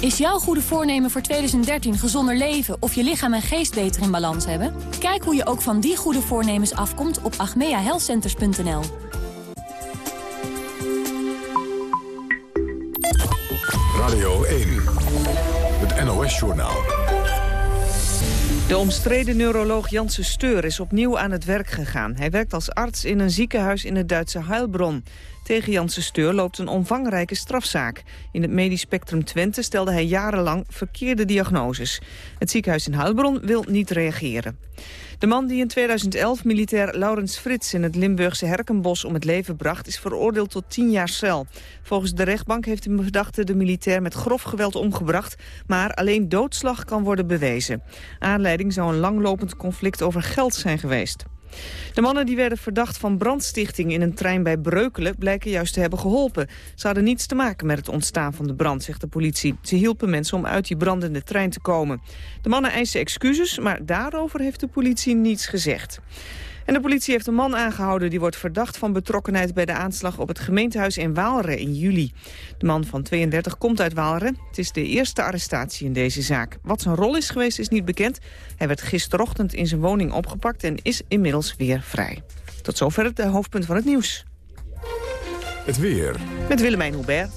Is jouw goede voornemen voor 2013 gezonder leven of je lichaam en geest beter in balans hebben? Kijk hoe je ook van die goede voornemens afkomt op agmeahealthcenters.nl. Radio 1, het NOS-journaal. De omstreden neuroloog Janssen Steur is opnieuw aan het werk gegaan. Hij werkt als arts in een ziekenhuis in het Duitse Heilbronn. Tegen Janssen Steur loopt een omvangrijke strafzaak. In het medisch spectrum Twente stelde hij jarenlang verkeerde diagnoses. Het ziekenhuis in Heilbronn wil niet reageren. De man die in 2011 militair Laurens Frits in het Limburgse Herkenbos om het leven bracht... is veroordeeld tot 10 jaar cel. Volgens de rechtbank heeft de verdachte de militair met grof geweld omgebracht... maar alleen doodslag kan worden bewezen. Aanleiding zou een langlopend conflict over geld zijn geweest. De mannen die werden verdacht van brandstichting in een trein bij Breukelen blijken juist te hebben geholpen. Ze hadden niets te maken met het ontstaan van de brand, zegt de politie. Ze hielpen mensen om uit die brandende trein te komen. De mannen eisen excuses, maar daarover heeft de politie niets gezegd. En de politie heeft een man aangehouden die wordt verdacht van betrokkenheid bij de aanslag op het gemeentehuis in Waalre in juli. De man van 32 komt uit Waalre. Het is de eerste arrestatie in deze zaak. Wat zijn rol is geweest is niet bekend. Hij werd gisterochtend in zijn woning opgepakt en is inmiddels weer vrij. Tot zover de hoofdpunt van het nieuws. Het weer. Met Willemijn Hubert.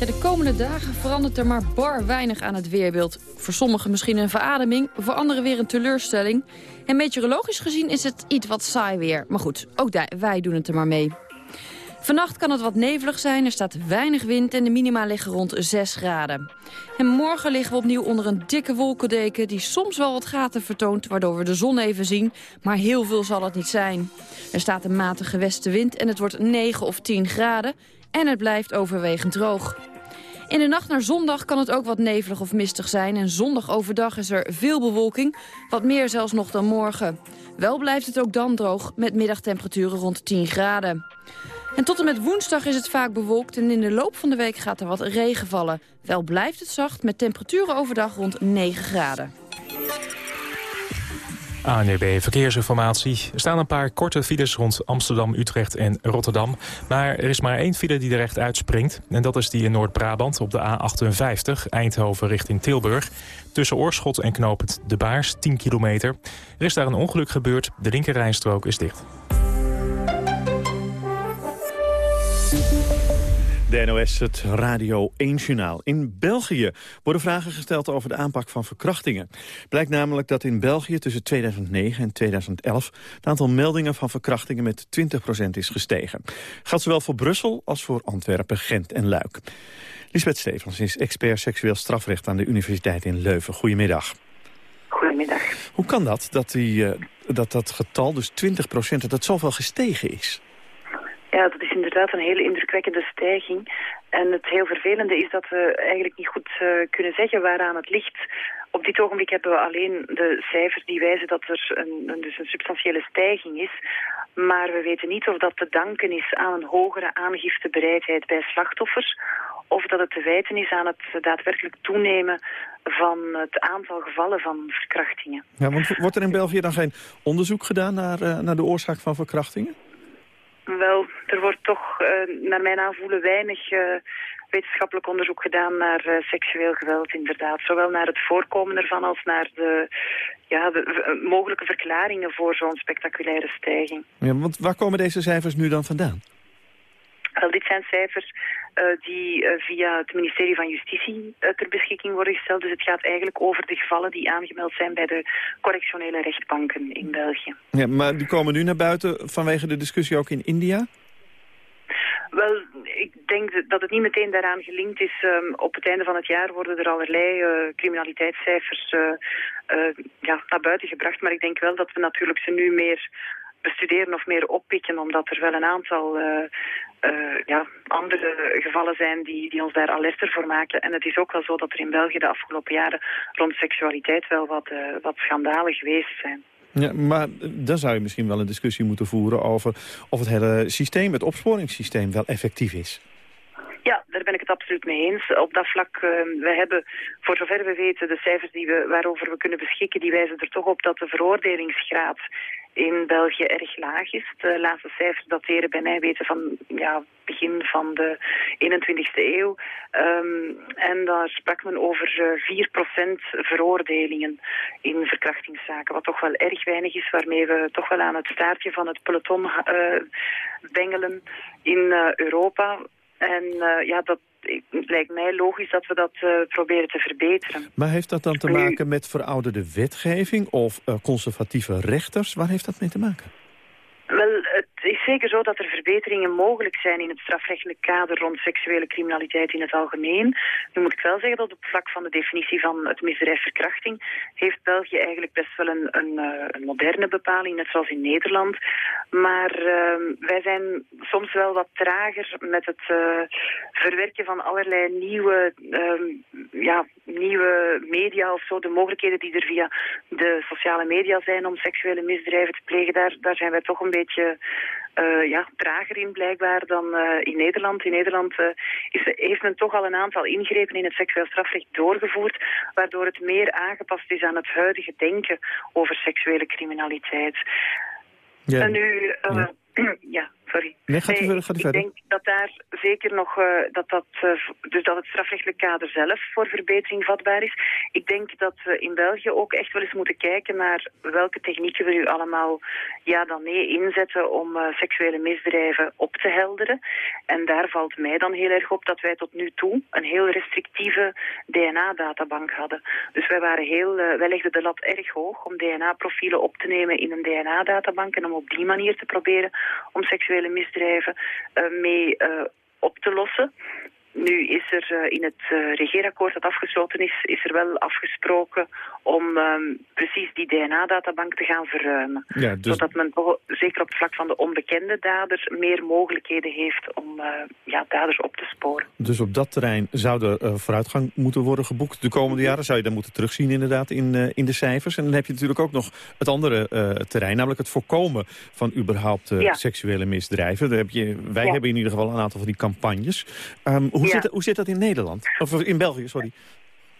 Ja, de komende dagen verandert er maar bar weinig aan het weerbeeld. Voor sommigen misschien een verademing, voor anderen weer een teleurstelling. En meteorologisch gezien is het iets wat saai weer. Maar goed, ook wij doen het er maar mee. Vannacht kan het wat nevelig zijn, er staat weinig wind en de minima liggen rond 6 graden. En morgen liggen we opnieuw onder een dikke wolkendeken die soms wel wat gaten vertoont, waardoor we de zon even zien, maar heel veel zal het niet zijn. Er staat een matige westenwind en het wordt 9 of 10 graden en het blijft overwegend droog. In de nacht naar zondag kan het ook wat nevelig of mistig zijn... en zondag overdag is er veel bewolking, wat meer zelfs nog dan morgen. Wel blijft het ook dan droog, met middagtemperaturen rond 10 graden. En tot en met woensdag is het vaak bewolkt en in de loop van de week gaat er wat regen vallen. Wel blijft het zacht, met temperaturen overdag rond 9 graden. ANUB Verkeersinformatie. Er staan een paar korte files rond Amsterdam, Utrecht en Rotterdam. Maar er is maar één file die er echt uitspringt. En dat is die in Noord-Brabant op de A58, Eindhoven richting Tilburg. Tussen Oorschot en Knopend De Baars, 10 kilometer. Er is daar een ongeluk gebeurd, de linkerrijstrook is dicht. De NOS, het Radio 1-journaal. In België worden vragen gesteld over de aanpak van verkrachtingen. Blijkt namelijk dat in België tussen 2009 en 2011... het aantal meldingen van verkrachtingen met 20% is gestegen. Gaat zowel voor Brussel als voor Antwerpen, Gent en Luik. Lisbeth Stevens is expert seksueel strafrecht aan de Universiteit in Leuven. Goedemiddag. Goedemiddag. Hoe kan dat, dat, die, eh, dat dat getal, dus 20%, dat dat zoveel gestegen is? Ja, dat is inderdaad een hele indrukwekkende stijging. En het heel vervelende is dat we eigenlijk niet goed uh, kunnen zeggen waaraan het ligt. Op dit ogenblik hebben we alleen de cijfers die wijzen dat er een, een, dus een substantiële stijging is. Maar we weten niet of dat te danken is aan een hogere aangiftebereidheid bij slachtoffers... of dat het te wijten is aan het daadwerkelijk toenemen van het aantal gevallen van verkrachtingen. Ja, want wordt er in België dan geen onderzoek gedaan naar, uh, naar de oorzaak van verkrachtingen? Wel, er wordt toch uh, naar mijn aanvoelen weinig uh, wetenschappelijk onderzoek gedaan naar uh, seksueel geweld inderdaad. Zowel naar het voorkomen ervan als naar de, ja, de mogelijke verklaringen voor zo'n spectaculaire stijging. Ja, want waar komen deze cijfers nu dan vandaan? Wel, dit zijn cijfers die uh, via het ministerie van Justitie uh, ter beschikking worden gesteld. Dus het gaat eigenlijk over de gevallen die aangemeld zijn bij de correctionele rechtbanken in België. Ja, maar die komen nu naar buiten vanwege de discussie ook in India? Wel, ik denk dat het niet meteen daaraan gelinkt is. Um, op het einde van het jaar worden er allerlei uh, criminaliteitscijfers uh, uh, ja, naar buiten gebracht. Maar ik denk wel dat we natuurlijk ze nu meer bestuderen of meer oppikken, omdat er wel een aantal ja, andere gevallen zijn die, die ons daar alerter voor maken. En het is ook wel zo dat er in België de afgelopen jaren rond seksualiteit wel wat, wat schandalen geweest zijn. Ja, maar dan zou je misschien wel een discussie moeten voeren over of het hele systeem, het opsporingssysteem, wel effectief is. Ja, daar ben ik het absoluut mee eens. Op dat vlak, uh, we hebben, voor zover we weten, de cijfers die we, waarover we kunnen beschikken, die wijzen er toch op dat de veroordelingsgraad in België erg laag is. De laatste cijfers dateren bij mij weten van ja, begin van de 21ste eeuw. Um, en daar sprak men over uh, eh, 4% veroordelingen in verkrachtingszaken, wat toch wel erg weinig is, waarmee we toch wel aan het staartje van het peloton uh, bengelen in uh, Europa. En ja, dat lijkt mij logisch dat we dat uh, proberen te verbeteren. Maar heeft dat dan te maken met verouderde wetgeving of uh, conservatieve rechters? Waar heeft dat mee te maken? Wel, het is zeker zo dat er verbeteringen mogelijk zijn in het strafrechtelijk kader rond seksuele criminaliteit in het algemeen. Nu moet ik wel zeggen dat op het vlak van de definitie van het misdrijf verkrachting heeft België eigenlijk best wel een, een, eh, een moderne bepaling, net zoals in Nederland. Maar uh, wij zijn soms wel wat trager met het uh, verwerken van allerlei nieuwe, uh, ja, nieuwe media of zo. De mogelijkheden die er via de sociale media zijn om seksuele misdrijven te plegen, daar, daar zijn wij toch een beetje uh, ja, trager in blijkbaar dan uh, in Nederland. In Nederland uh, is, heeft men toch al een aantal ingrepen in het seksueel strafrecht doorgevoerd, waardoor het meer aangepast is aan het huidige denken over seksuele criminaliteit. Ja. En nu, ja. ja sorry. Nee, gaat u verder, gaat u ik denk dat daar zeker nog, uh, dat dat, uh, dus dat het strafrechtelijk kader zelf voor verbetering vatbaar is. Ik denk dat we in België ook echt wel eens moeten kijken naar welke technieken we nu allemaal ja dan nee inzetten om uh, seksuele misdrijven op te helderen. En daar valt mij dan heel erg op dat wij tot nu toe een heel restrictieve DNA-databank hadden. Dus wij waren heel, wij legden de lat erg hoog om DNA-profielen op te nemen in een DNA-databank en om op die manier te proberen om seksuele misdrijven uh, mee uh, op te lossen. Nu is er uh, in het uh, regeerakkoord dat afgesloten is, is er wel afgesproken om um, precies die DNA-databank te gaan verruimen. Ja, dus... Zodat men toch, zeker op het vlak van de onbekende daders meer mogelijkheden heeft om uh, ja, daders op te sporen. Dus op dat terrein zou er vooruitgang moeten worden geboekt de komende jaren? Zou je dat moeten terugzien inderdaad in, in de cijfers? En dan heb je natuurlijk ook nog het andere terrein, namelijk het voorkomen van überhaupt ja. seksuele misdrijven. Daar heb je, wij ja. hebben in ieder geval een aantal van die campagnes. Um, hoe, zit, hoe zit dat in Nederland? Of in België, sorry.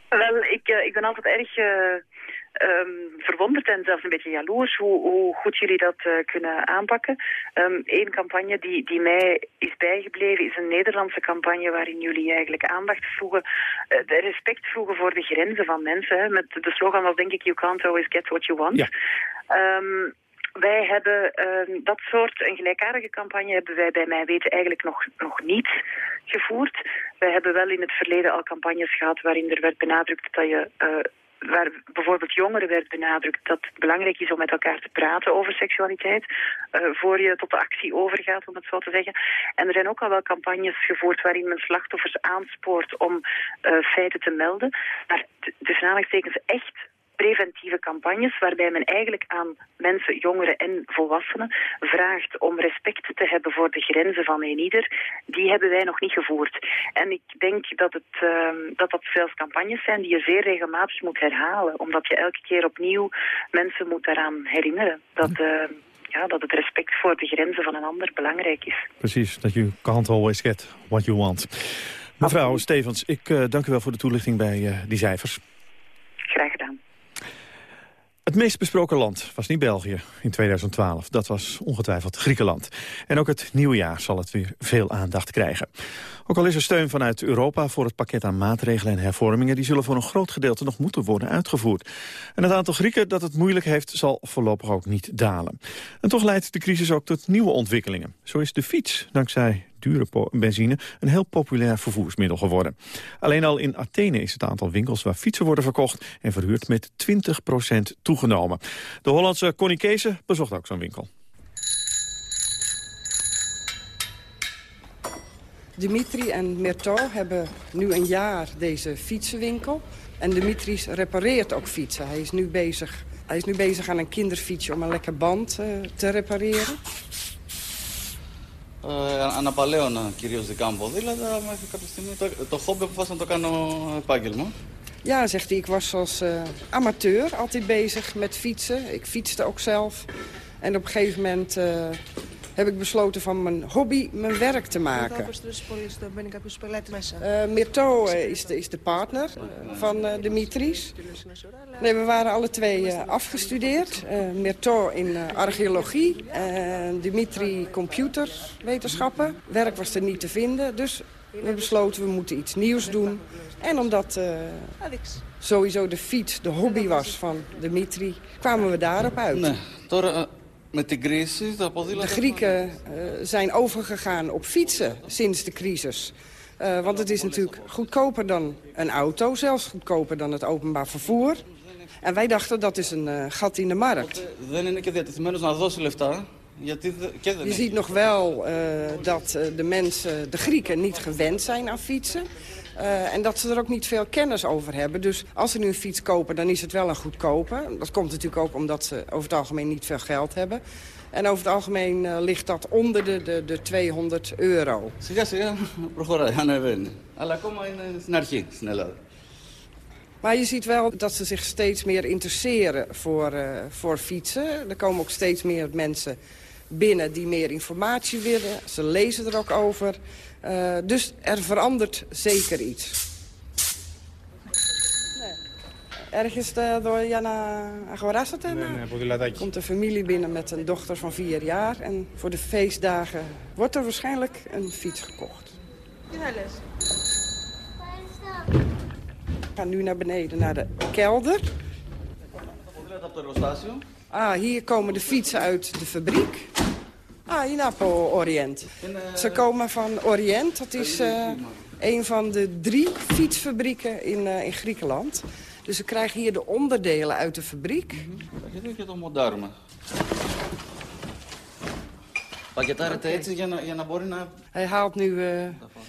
Wel, ik, uh, ik ben altijd erg uh, um, verwonderd en zelfs een beetje jaloers hoe, hoe goed jullie dat uh, kunnen aanpakken. Eén um, campagne die, die mij is bijgebleven is een Nederlandse campagne waarin jullie eigenlijk aandacht vroegen, respect vroegen voor de grenzen van mensen. Hè, met de slogan was denk ik, you can't always get what you want. Ja. Um, wij hebben uh, dat soort, een gelijkaardige campagne hebben wij bij mij weten eigenlijk nog, nog niet gevoerd. Wij hebben wel in het verleden al campagnes gehad waarin er werd benadrukt dat je... Uh, waar bijvoorbeeld jongeren werd benadrukt dat het belangrijk is om met elkaar te praten over seksualiteit, uh, voor je tot de actie overgaat, om het zo te zeggen. En er zijn ook al wel campagnes gevoerd waarin men slachtoffers aanspoort om uh, feiten te melden. Maar tussen aanhalingstekens echt preventieve campagnes waarbij men eigenlijk aan mensen, jongeren en volwassenen vraagt om respect te hebben voor de grenzen van een ieder, die hebben wij nog niet gevoerd. En ik denk dat het, uh, dat, dat zelfs campagnes zijn die je zeer regelmatig moet herhalen, omdat je elke keer opnieuw mensen moet daaraan herinneren dat... Uh, ja, dat het respect voor de grenzen van een ander belangrijk is. Precies, dat je can't always get what you want. Mevrouw Stevens, ik uh, dank u wel voor de toelichting bij uh, die cijfers. Het meest besproken land was niet België in 2012. Dat was ongetwijfeld Griekenland. En ook het nieuwe jaar zal het weer veel aandacht krijgen. Ook al is er steun vanuit Europa voor het pakket aan maatregelen en hervormingen... die zullen voor een groot gedeelte nog moeten worden uitgevoerd. En het aantal Grieken dat het moeilijk heeft zal voorlopig ook niet dalen. En toch leidt de crisis ook tot nieuwe ontwikkelingen. Zo is de fiets, dankzij dure benzine een heel populair vervoersmiddel geworden. Alleen al in Athene is het aantal winkels waar fietsen worden verkocht en verhuurd met 20% toegenomen. De Hollandse Connie Kees bezocht ook zo'n winkel. Dimitri en Mirto hebben nu een jaar deze fietsenwinkel. En Dimitri repareert ook fietsen. Hij is nu bezig Hij is nu bezig aan een kinderfietsje om een lekker band uh, te repareren Uh, αναπαλαίωνα κυρίως δικά μου ποδήλατα. Μέχρι κάποια στιγμή το, το χόμπι αποφάσισα να το κάνω επάγγελμα. Ja, zegt hij, ik was als uh, amateur altijd bezig met fietsen. Ik fietste ook zelf. En op een gegeven moment uh, heb ik besloten van mijn hobby mijn werk te maken. Uh, Mirto is, de, is de partner van uh, Dimitris. Nee, we waren alle twee uh, afgestudeerd. Mirto in archeologie en Dimitri computerwetenschappen. Werk was er niet te vinden, dus we besloten we moeten iets nieuws doen. En omdat sowieso de fiets de hobby was van Dimitri, kwamen we daarop uit. Nee, met de crisis, de Grieken uh, zijn overgegaan op fietsen sinds de crisis. Uh, want het is natuurlijk goedkoper dan een auto, zelfs goedkoper dan het openbaar vervoer. En wij dachten dat is een uh, gat in de markt. Je ziet nog wel dat de mensen, de Grieken, niet gewend zijn aan fietsen. Eh, en dat ze er ook niet veel kennis over hebben. Dus als ze nu een fiets kopen, dan is het wel een goedkope. Dat komt natuurlijk ook omdat ze over het algemeen niet veel geld hebben. En over het algemeen eh, ligt dat onder de, de, de 200 euro. Sega. Progora, gaan kom maar eh, naar sneller. Maar je ziet wel dat ze zich steeds meer interesseren voor, voor fietsen. Er komen ook steeds meer mensen binnen die meer informatie willen. Ze lezen er ook over. Uh, dus er verandert zeker iets. Ergens de, door Jana Agorassaten komt een familie binnen met een dochter van vier jaar. En voor de feestdagen wordt er waarschijnlijk een fiets gekocht. We gaan nu naar beneden, naar de kelder. Ah, hier komen de fietsen uit de fabriek. Ah, Inapo Orient. Ze komen van Orient. Dat is uh, een van de drie fietsfabrieken in, uh, in Griekenland. Dus ze krijgen hier de onderdelen uit de fabriek. Hij haalt nu uh,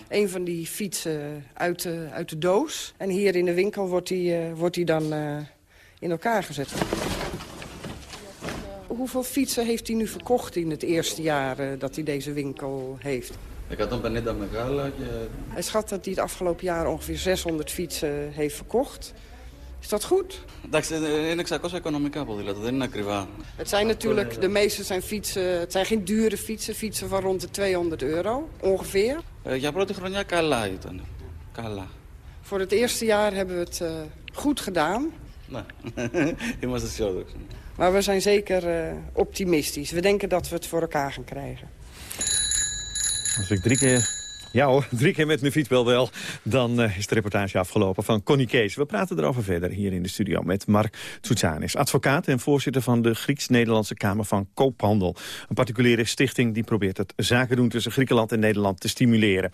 een van die fietsen uit de, uit de doos. En hier in de winkel wordt hij, wordt hij dan in elkaar gezet Hoeveel fietsen heeft hij nu verkocht in het eerste jaar uh, dat hij deze winkel heeft? 150 megala. Hij schat dat hij het afgelopen jaar ongeveer 600 fietsen heeft verkocht. Is dat goed? Εντάξει, είναι 600 οικονομικά ποδήλατα, δεν είναι ακριβά. Het zijn natuurlijk, de meeste zijn fietsen, het zijn geen dure fietsen, fietsen van rond de 200 euro, ongeveer. Για πρώτη χρονιά καλά ήταν. Καλά. Voor het eerste jaar hebben we het uh, goed gedaan. Nee, είμαστε αισιόδοξοι. Maar we zijn zeker uh, optimistisch. We denken dat we het voor elkaar gaan krijgen. Als ik drie keer... Ja hoor, drie keer met mijn fiets wel wel. Dan uh, is de reportage afgelopen van Connie Kees. We praten erover verder hier in de studio met Mark Tsoutsanis. Advocaat en voorzitter van de Grieks-Nederlandse Kamer van Koophandel. Een particuliere stichting die probeert het zaken doen tussen Griekenland en Nederland te stimuleren.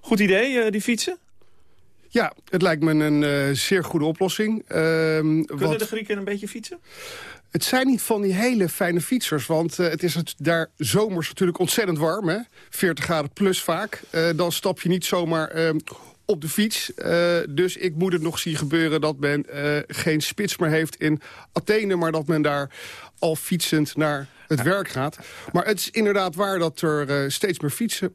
Goed idee, uh, die fietsen? Ja, het lijkt me een uh, zeer goede oplossing. Uh, Kunnen wat... de Grieken een beetje fietsen? Het zijn niet van die hele fijne fietsers, want uh, het is het daar zomers natuurlijk ontzettend warm. Hè? 40 graden plus vaak. Uh, dan stap je niet zomaar uh, op de fiets. dus ik moet het nog zien gebeuren dat men geen spits meer heeft in Athene... maar dat men daar al fietsend naar het werk gaat. Maar het is inderdaad waar dat er steeds meer fietsen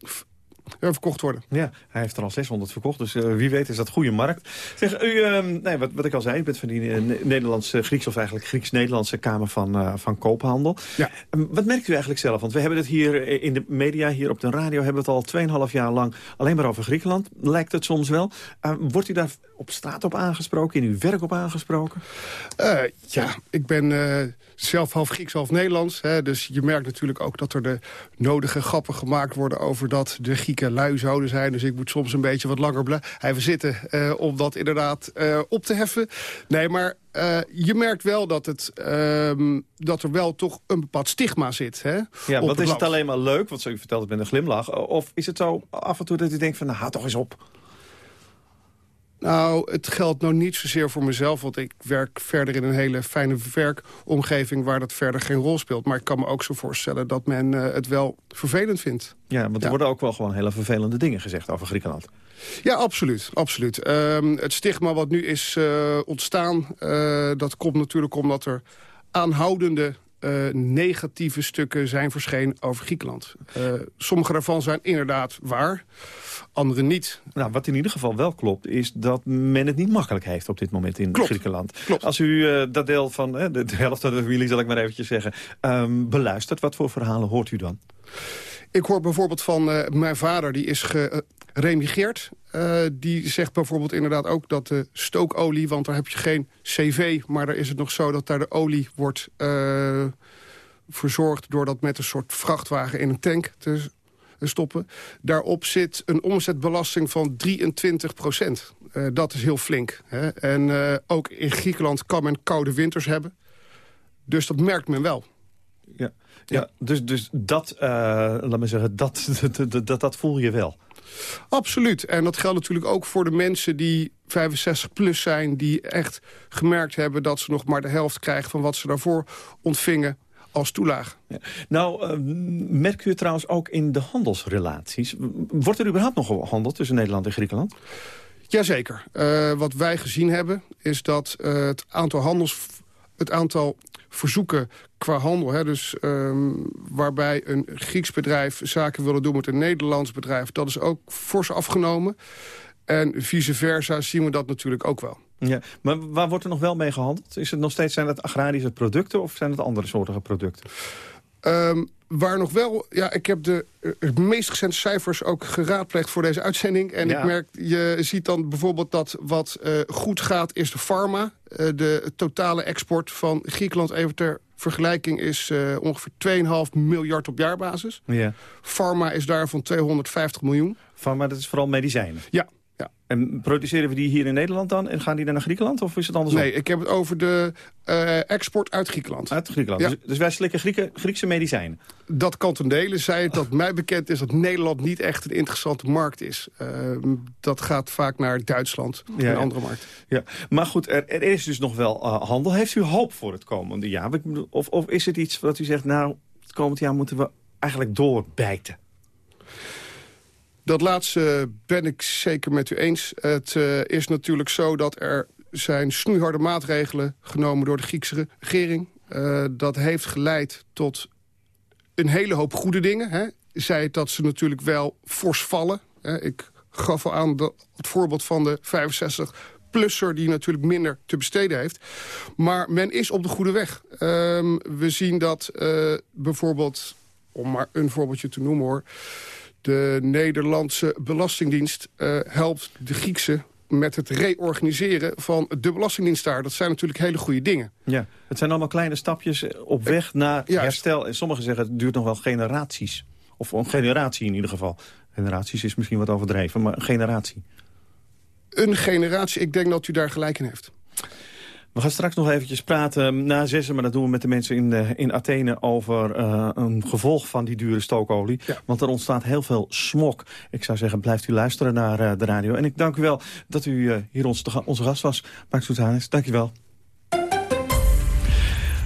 verkocht worden. Ja, hij heeft er al 600 verkocht, dus uh, wie weet is dat goede markt. Zeg, u, uh, nee, wat, wat ik al zei, u bent van die uh, Nederlandse, Grieks of eigenlijk Grieks-Nederlandse Kamer van, van Koophandel. Ja. wat merkt u eigenlijk zelf? Want we hebben het hier in de media, hier op de radio, hebben we het al 2,5 jaar lang alleen maar over Griekenland. Lijkt het soms wel. wordt u daar op straat op aangesproken, in uw werk op aangesproken? ja, ik ben zelf half Grieks, half Nederlands. Hè, dus je merkt natuurlijk ook dat er de nodige grappen gemaakt worden over dat de Grieken lui zouden zijn. Dus ik moet soms een beetje wat langer blijven zitten uh, om dat inderdaad uh, op te heffen. Nee, maar uh, je merkt wel dat, het, uh, dat er wel toch een bepaald stigma zit. Hè, ja, wat is het alleen maar leuk, wat u vertelt het met een glimlach... of is het zo af en toe dat u denkt van, nou, toch eens op... Nou, het geldt nou niet zozeer voor mezelf... want ik werk verder in een hele fijne werkomgeving... waar dat verder geen rol speelt. Maar ik kan me ook zo voorstellen dat men uh, het wel vervelend vindt. Ja, want er ja. worden ook wel gewoon hele vervelende dingen gezegd over Griekenland. Ja, absoluut. absoluut. Uh, het stigma wat nu is uh, ontstaan... dat komt natuurlijk omdat er aanhoudende uh, negatieve stukken zijn verschenen over Griekenland. Uh, sommige daarvan zijn inderdaad waar, andere niet. Nou, wat in ieder geval wel klopt, is dat men het niet makkelijk heeft op dit moment in klopt. Griekenland. Klopt. Als u uh, dat deel van, de, de, helft van de familie, zal ik maar eventjes zeggen, um, beluistert, wat voor verhalen hoort u dan? Ik hoor bijvoorbeeld van mijn vader, die is geremigreerd. Uh, die zegt bijvoorbeeld inderdaad ook dat de stookolie... want daar heb je geen cv, maar daar is het nog zo dat daar de olie wordt uh, verzorgd... door dat met een soort vrachtwagen in een tank te stoppen. Daarop zit een omzetbelasting van 23 procent. Uh, dat is heel flink. Hè? En ook in Griekenland kan men koude winters hebben. Dus dat merkt men wel. Ja, ja dus, dus dat, laat me zeggen, dat, dat, dat, dat voel je wel. Absoluut. En dat geldt natuurlijk ook voor de mensen die 65 plus zijn... die echt gemerkt hebben dat ze nog maar de helft krijgen... van wat ze daarvoor ontvingen als toelage. Ja. Nou, uh, merkt u het trouwens ook in de handelsrelaties? Wordt er überhaupt nog gehandeld tussen Nederland en Griekenland? Jazeker. Uh, wat wij gezien hebben is dat uh, het aantal handels... het aantal verzoeken qua handel. Hè, dus um, waarbij een Grieks bedrijf zaken willen doen met een Nederlands bedrijf... dat is ook fors afgenomen. En vice versa zien we dat natuurlijk ook wel. Ja, maar waar wordt er nog wel mee gehandeld? Is het nog steeds, zijn het agrarische producten of zijn het andere soorten producten? Um, waar nog wel, ja, ik heb de uh, meest recente cijfers ook geraadpleegd voor deze uitzending. En ja. ik merk, je ziet dan bijvoorbeeld dat wat uh, goed gaat is de pharma. Uh, de totale export van Griekenland even ter vergelijking is ongeveer 2,5 miljard op jaarbasis. Ja. Pharma is daarvan 250 miljoen. Pharma, dat is vooral medicijnen? Ja. Ja. En produceren we die hier in Nederland dan? En gaan die dan naar Griekenland? Of is het andersom? Nee, ik heb het over de uh, export uit Griekenland. Uit Griekenland. Ja. Dus, dus, wij slikken Grieken, Griekse medicijnen? Dat kan ten dele. Zij het dat mij bekend is dat Nederland niet echt een interessante markt is. Uh, dat gaat vaak naar Duitsland ja, en andere markten. Ja. Maar goed, er, er is dus nog wel uh, handel. Heeft u hoop voor het komende jaar? Of, of is het iets wat u zegt, nou, het komend jaar moeten we eigenlijk doorbijten? Dat laatste ben ik zeker met u eens. Het uh, is natuurlijk zo dat er zijn snoeiharde maatregelen genomen door de Griekse regering. Uh, dat heeft geleid tot een hele hoop goede dingen. Hè. Zij dat ze natuurlijk wel fors vallen. Hè. Ik gaf al aan het voorbeeld van de 65 plusser die natuurlijk minder te besteden heeft. Maar men is op de goede weg. Um, we zien dat uh, bijvoorbeeld, om maar een voorbeeldje te noemen hoor... De Nederlandse Belastingdienst uh, helpt de Griekse met het reorganiseren van de Belastingdienst daar. Dat zijn natuurlijk hele goede dingen. Ja, het zijn allemaal kleine stapjes op weg naar ja, herstel. En sommigen zeggen het duurt nog wel generaties. Of een generatie in ieder geval. Generaties is misschien wat overdreven, maar een generatie. Een generatie, ik denk dat u daar gelijk in heeft. We gaan straks nog eventjes praten na zessen, maar dat doen we met de mensen in, de, in Athene... over uh, een gevolg van die dure stookolie. Ja. Want er ontstaat heel veel smok. Ik zou zeggen, blijft u luisteren naar uh, de radio. En ik dank u wel dat u uh, hier ons, onze gast was. Max Soetanis, dank u wel.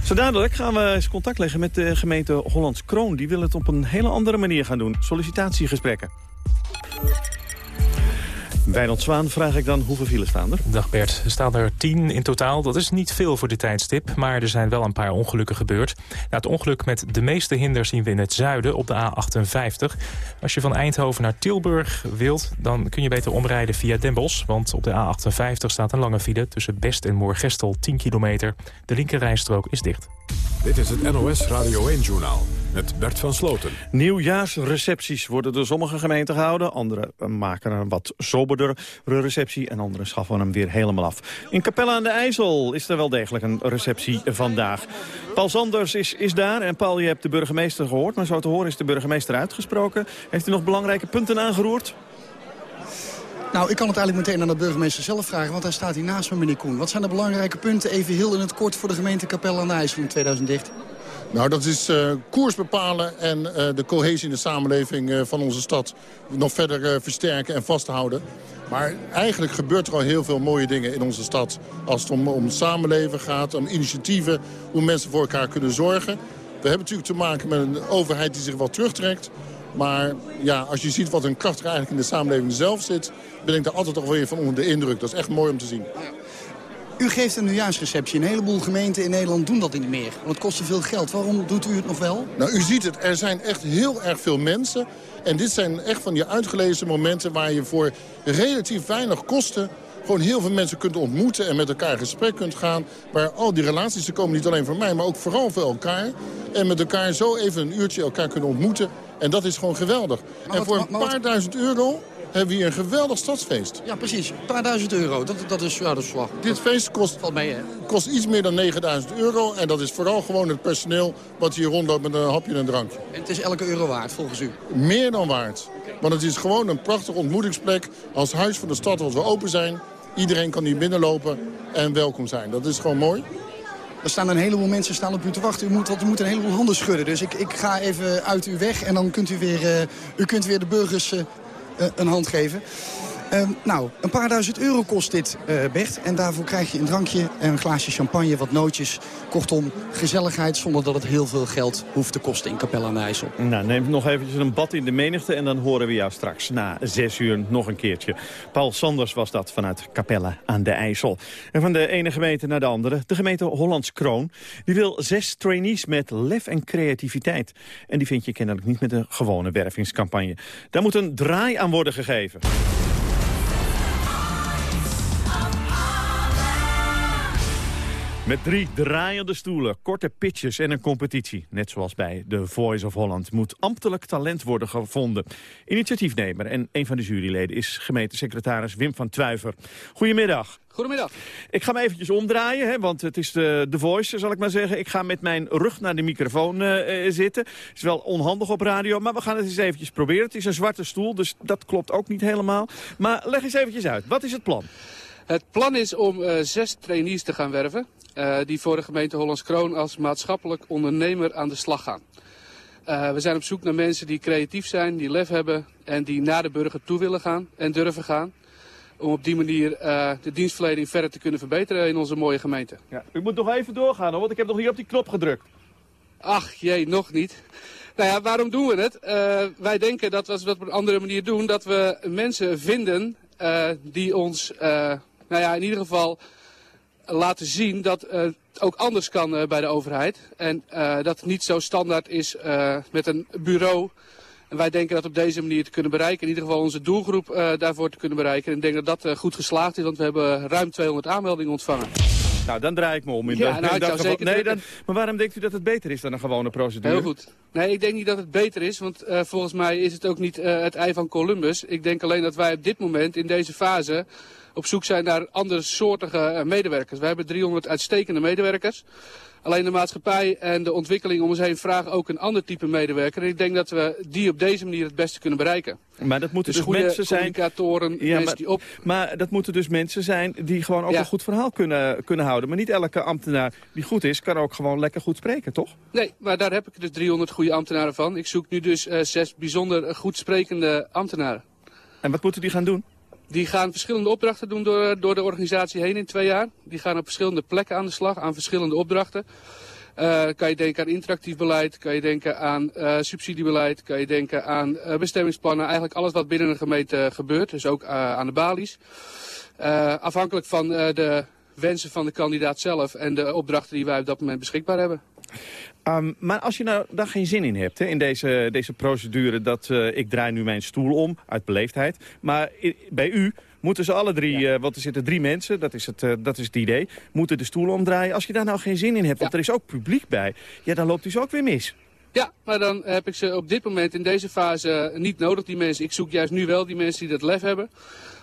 Zo dadelijk gaan we eens contact leggen met de gemeente Hollands Kroon. Die wil het op een hele andere manier gaan doen. Sollicitatiegesprekken. Wijnald Zwaan vraag ik dan hoeveel files staan er? Dag Bert, er staan er tien in totaal. Dat is niet veel voor dit tijdstip, maar er zijn wel een paar ongelukken gebeurd. Nou, het ongeluk met de meeste hinder zien we in het zuiden op de A58. Als je van Eindhoven naar Tilburg wilt, dan kun je beter omrijden via Den Bosch. Want op de A58 staat een lange file tussen Best en Moorgestel 10 kilometer. De linkerrijstrook is dicht. Dit is het NOS Radio 1-journaal met Bert van Sloten. Nieuwjaarsrecepties worden door sommige gemeenten gehouden. Andere maken een wat soberdere receptie en andere schaffen hem weer helemaal af. In Capelle aan de IJssel is er wel degelijk een receptie vandaag. Paul Sanders is, is daar en Paul, je hebt de burgemeester gehoord. Maar zo te horen is de burgemeester uitgesproken. Heeft u nog belangrijke punten aangeroerd? Nou, ik kan het eigenlijk meteen aan de burgemeester zelf vragen, want hij staat hier naast me, meneer Koen. Wat zijn de belangrijke punten, even heel in het kort, voor de gemeente Capelle aan IJssel in 2013? Nou, dat is uh, koers bepalen en uh, de cohesie in de samenleving uh, van onze stad nog verder versterken en vasthouden. Maar eigenlijk gebeurt er al heel veel mooie dingen in onze stad. Als het om, om samenleven gaat, om initiatieven, hoe mensen voor elkaar kunnen zorgen. We hebben natuurlijk te maken met een overheid die zich wat terugtrekt. Maar ja, als je ziet wat een kracht er eigenlijk in de samenleving zelf zit... ben ik daar altijd toch weer van onder de indruk. Dat is echt mooi om te zien. U geeft een nieuwjaarsreceptie. Een heleboel gemeenten in Nederland doen dat niet meer. Want het kost te veel geld. Waarom doet u het nog wel? Nou, u ziet het. Er zijn echt heel erg veel mensen. En dit zijn echt van die uitgelezen momenten waar je voor relatief weinig kosten gewoon heel veel mensen kunt ontmoeten en met elkaar in gesprek kunt gaan. Waar al die relaties, er komen niet alleen voor mij, maar ook vooral voor elkaar. En met elkaar zo even een uurtje elkaar kunnen ontmoeten. En dat is gewoon geweldig. en voor een paar duizend euro hebben we hier een geweldig stadsfeest. Ja, precies. Een paar duizend euro. Dat, dat is, ja, dat is slag. Dit feest kost, mee, hè? kost iets meer dan 9000 euro. En dat is vooral gewoon het personeel wat hier rondloopt met een hapje en een drankje. En het is elke euro waard, volgens u? Meer dan waard. Want het is gewoon een prachtige ontmoetingsplek. Als huis van de stad wat we open zijn. Iedereen kan hier binnenlopen en welkom zijn. Dat is gewoon mooi. Er staan een heleboel mensen staan op u te wachten. U moet, u moet een heleboel handen schudden. Dus ik, ik ga even uit u weg en dan kunt u weer, uh, u kunt weer de burgers uh, een hand geven. Uh, nou, een paar duizend euro kost dit, uh, Bert. En daarvoor krijg je een drankje en een glaasje champagne, wat nootjes. Kortom, gezelligheid zonder dat het heel veel geld hoeft te kosten in Capelle aan de IJssel. Nou, neem nog eventjes een bad in de menigte en dan horen we jou straks na zes uur nog een keertje. Paul Sanders was dat vanuit Capelle aan de IJssel. En van de ene gemeente naar de andere, de gemeente Hollands Kroon. Die wil zes trainees met lef en creativiteit. En die vind je kennelijk niet met een gewone wervingscampagne. Daar moet een draai aan worden gegeven. Met drie draaiende stoelen, korte pitches en een competitie. Net zoals bij The Voice of Holland moet ambtelijk talent worden gevonden. Initiatiefnemer en een van de juryleden is gemeentesecretaris Wim van Twijver. Goedemiddag. Goedemiddag. Ik ga me eventjes omdraaien, hè, want het is de, de Voice, zal ik maar zeggen. Ik ga met mijn rug naar de microfoon uh, zitten. Het is wel onhandig op radio, maar we gaan het eens eventjes proberen. Het is een zwarte stoel, dus dat klopt ook niet helemaal. Maar leg eens eventjes uit. Wat is het plan? Het plan is om uh, zes trainees te gaan werven. Uh, die voor de gemeente Hollands Kroon als maatschappelijk ondernemer aan de slag gaan. Uh, we zijn op zoek naar mensen die creatief zijn, die lef hebben en die naar de burger toe willen gaan en durven gaan. Om op die manier uh, de dienstverlening verder te kunnen verbeteren in onze mooie gemeente. Ja, u moet nog even doorgaan hoor, want ik heb nog niet op die knop gedrukt. Ach jee, nog niet. Nou ja, waarom doen we het? wij denken dat we het op een andere manier doen. Dat we mensen vinden die ons, nou ja, in ieder geval laten zien dat het ook anders kan uh, bij de overheid. En uh, dat het niet zo standaard is met een bureau. En wij denken dat op deze manier te kunnen bereiken. In ieder geval onze doelgroep daarvoor te kunnen bereiken. En ik denk dat dat goed geslaagd is, want we hebben ruim 200 aanmeldingen ontvangen. Nou, dan draai ik me om. In ja, nou, in dat zeker nee, dan, maar waarom denkt u dat het beter is dan een gewone procedure? Heel goed. Nee, ik denk niet dat het beter is, want uh, volgens mij is het ook niet het ei van Columbus. Ik denk alleen dat wij op dit moment, in deze fase, op zoek zijn naar andere soortige uh, medewerkers. We hebben 300 uitstekende medewerkers. Alleen de maatschappij en de ontwikkeling om ons heen vragen ook een ander type medewerker. En ik denk dat we die op deze manier het beste kunnen bereiken. Maar dat moeten dus, dus, mensen zijn... communicatoren, ja, mensen maar, die op... Maar dat moeten dus mensen zijn die gewoon ook Ja. een goed verhaal kunnen, kunnen houden. Maar niet elke ambtenaar die goed is, kan ook gewoon lekker goed spreken, toch? Nee, maar daar heb ik dus 300 goede ambtenaren van. Ik zoek nu dus eh, zes bijzonder eh, goed sprekende ambtenaren. En wat moeten die gaan doen? Die gaan verschillende opdrachten doen door, door de organisatie heen in twee jaar. Die gaan op verschillende plekken aan de slag, aan verschillende opdrachten. Eh, kan je denken aan interactief beleid, kan je denken aan eh, subsidiebeleid, kan je denken aan eh, bestemmingsplannen. Eigenlijk alles wat binnen een gemeente gebeurt, dus ook aan de balies. Afhankelijk van de wensen van de kandidaat zelf en de opdrachten die wij op dat moment beschikbaar hebben. Um, maar als je nou daar geen zin in hebt, hè, in deze, deze procedure... dat uh, ik draai nu mijn stoel om, uit beleefdheid. Maar i, bij u moeten ze alle drie, ja. uh, want er zitten drie mensen, dat is, het, uh, dat is het idee... moeten de stoel omdraaien. Als je daar nou geen zin in hebt, want er is ook publiek bij... ja, dan loopt u ze ook weer mis. Ja, maar dan heb ik ze op dit moment in deze fase niet nodig, die mensen. Ik zoek juist nu wel die mensen die dat lef hebben...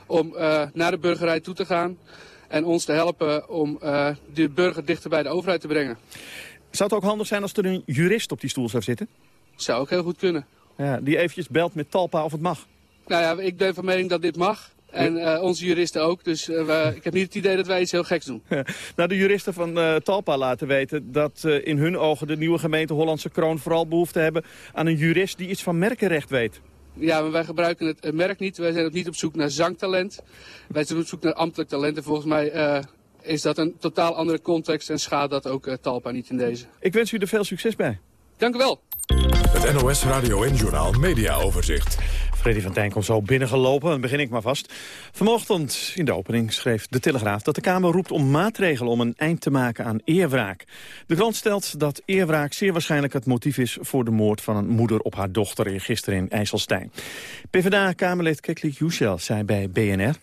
om naar de burgerij toe te gaan... en ons te helpen om de burger dichter bij de overheid te brengen. Zou het ook handig zijn als er een jurist op die stoel zou zitten? Zou ook heel goed kunnen. Ja, die eventjes belt met Talpa of het mag. Nou ja, ik ben van mening dat dit mag. En uh, onze juristen ook. Dus uh, we, ik heb niet het idee dat wij iets heel geks doen. Ja. Nou, de juristen van uh, Talpa laten weten dat in hun ogen de nieuwe gemeente Hollandse Kroon vooral behoefte hebben aan een jurist die iets van merkenrecht weet. Ja, maar wij gebruiken het merk niet. Wij zijn ook niet op zoek naar zangtalent. Wij zijn op zoek naar ambtelijk talent. En volgens mij is dat een totaal andere context en schaadt dat ook uh, Talpa niet in deze. Ik wens u er veel succes bij. Dank u wel. Het NOS Radio en Journal Media Overzicht. Freddy van Tijn komt zo binnengelopen, dan begin ik maar vast. Vanochtend in de opening schreef de Telegraaf dat de Kamer roept om maatregelen om een eind te maken aan eerwraak. De krant stelt dat eerwraak zeer waarschijnlijk het motief is voor de moord van een moeder op haar dochter gisteren in IJsselstein. PvdA-Kamerlid Keklik Yücel zei bij BNR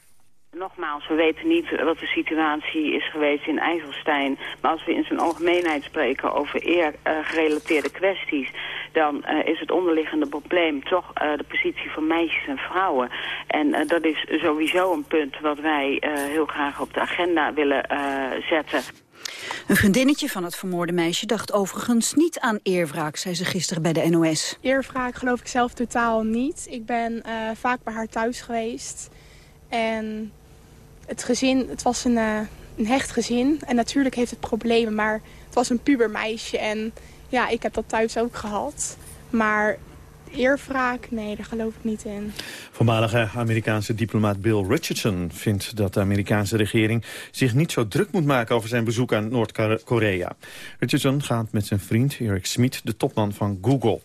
nogmaals, we weten niet wat de situatie is geweest in IJsselstein. Maar als we in zijn algemeenheid spreken over eergerelateerde uh, kwesties... dan uh, is het onderliggende probleem toch uh, de positie van meisjes en vrouwen. En dat is sowieso een punt wat wij heel graag op de agenda willen zetten. Een vriendinnetje van het vermoorde meisje dacht overigens niet aan eerwraak, zei ze gisteren bij de NOS. Eerwraak geloof ik zelf totaal niet. Ik ben vaak bij haar thuis geweest. En het gezin, het was een, uh, een hecht gezin. En natuurlijk heeft het problemen, maar het was een pubermeisje. En ja, ik heb dat thuis ook gehad. Maar eerwraak, nee, daar geloof ik niet in. Voormalige Amerikaanse diplomaat Bill Richardson vindt dat de Amerikaanse regering zich niet zo druk moet maken over zijn bezoek aan Noord-Korea. Richardson gaat met zijn vriend Eric Smith, de topman van Google.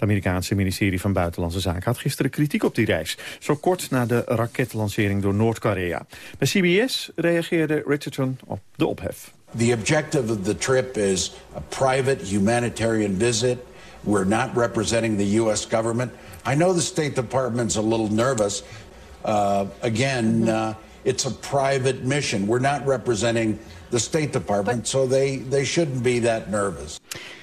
Het Amerikaanse ministerie van Buitenlandse Zaken had gisteren kritiek op die reis. Zo kort na de raketlancering door Noord-Korea. Bij CBS reageerde Richardson op de ophef. The objective of the trip is a private humanitarian visit. We're not representing the U.S. government. I know the State Department's a little nervous. Uh, again, uh, it's a private mission. We're not representing the State Department, so they, they shouldn't be that nervous.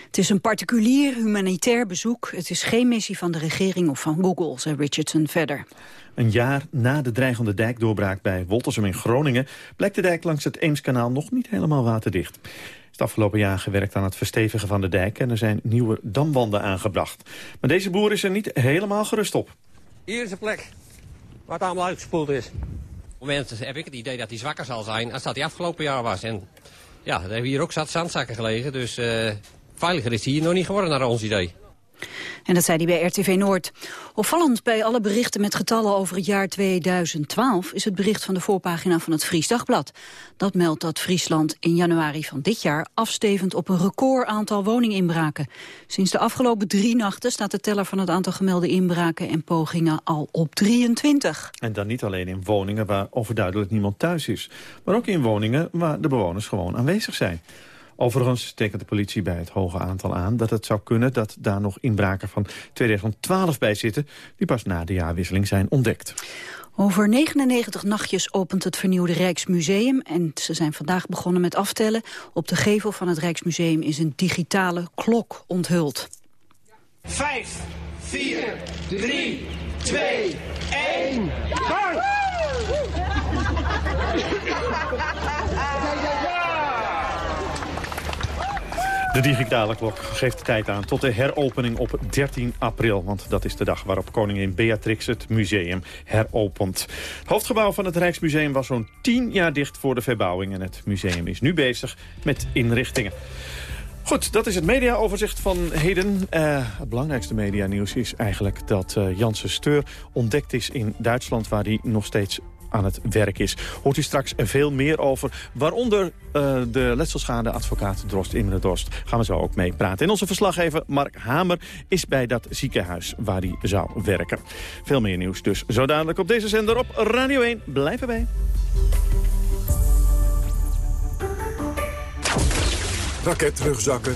Het is een particulier humanitair bezoek. Het is geen missie van de regering of van Google, zei Richardson verder. Een jaar na de dreigende dijkdoorbraak bij Woltersum in Groningen... blijkt de dijk langs het Eemskanaal nog niet helemaal waterdicht. Het is afgelopen jaar gewerkt aan het verstevigen van de dijk... en er zijn nieuwe damwanden aangebracht. Maar deze boer is er niet helemaal gerust op. Hier is de plek waar het allemaal uitgespoeld is. Op het moment heb ik het idee dat hij zwakker zal zijn als dat hij afgelopen jaar was. En ja, er hebben hier ook zat zandzakken gelegen, dus... Uh, veiliger is hier nog niet geworden naar ons idee. En dat zei hij bij RTV Noord. Opvallend bij alle berichten met getallen over het jaar 2012... is het bericht van de voorpagina van het Fries Dagblad. Dat meldt dat Friesland in januari van dit jaar... afstevend op een record aantal woninginbraken. Sinds de afgelopen drie nachten staat de teller van het aantal gemelde inbraken... en pogingen al op 23. En dan niet alleen in woningen waar overduidelijk niemand thuis is... maar ook in woningen waar de bewoners gewoon aanwezig zijn. Overigens tekent de politie bij het hoge aantal aan dat het zou kunnen dat daar nog inbraken van 2012 bij zitten, die pas na de jaarwisseling zijn ontdekt. Over 99 nachtjes opent het vernieuwde Rijksmuseum en ze zijn vandaag begonnen met aftellen. Op de gevel van het Rijksmuseum is een digitale klok onthuld. 5, 4, 3, 2, 1, gang! De digitale klok geeft tijd aan tot de heropening op 13 april. Want dat is de dag waarop koningin Beatrix het museum heropent. Het hoofdgebouw van het Rijksmuseum was zo'n 10 jaar dicht voor de verbouwing. En het museum is nu bezig met inrichtingen. Goed, dat is het mediaoverzicht van heden. Uh, het belangrijkste medianieuws is eigenlijk dat uh, Janssen Steur ontdekt is in Duitsland... waar hij nog steeds aan het werk is. Hoort u straks veel meer over, waaronder uh, de letselschadeadvocaat Drost de Dorst. Gaan we zo ook mee praten. En onze verslaggever Mark Hamer is bij dat ziekenhuis waar hij zou werken. Veel meer nieuws dus zo dadelijk op deze zender op Radio 1. Blijf erbij. Raketrugzakken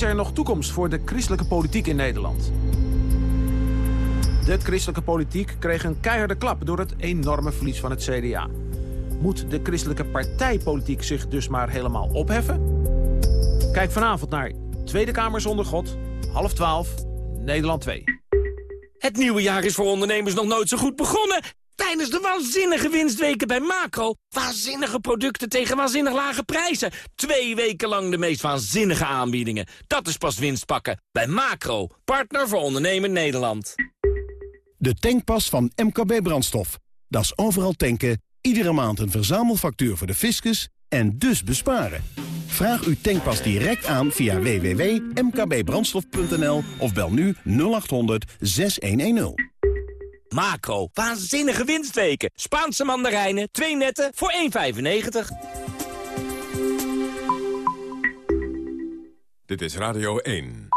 Is er nog toekomst voor de christelijke politiek in Nederland? De christelijke politiek kreeg een keiharde klap door het enorme verlies van het CDA. Moet de christelijke partijpolitiek zich dus maar helemaal opheffen? Kijk vanavond naar Tweede Kamer zonder God, half twaalf, Nederland 2. Het nieuwe jaar is voor ondernemers nog nooit zo goed begonnen. Tijdens de waanzinnige winstweken bij Macro. Waanzinnige producten tegen waanzinnig lage prijzen. Twee weken lang de meest waanzinnige aanbiedingen. Dat is pas winst pakken. Bij Macro, partner voor ondernemen Nederland. De tankpas van MKB Brandstof. Dat is overal tanken, iedere maand een verzamelfactuur voor de fiscus en dus besparen. Vraag uw tankpas direct aan via www.mkbbrandstof.nl of bel nu 0800 6110. Macro, waanzinnige winstweken. Spaanse mandarijnen, twee netten voor 1,95. Dit is Radio 1.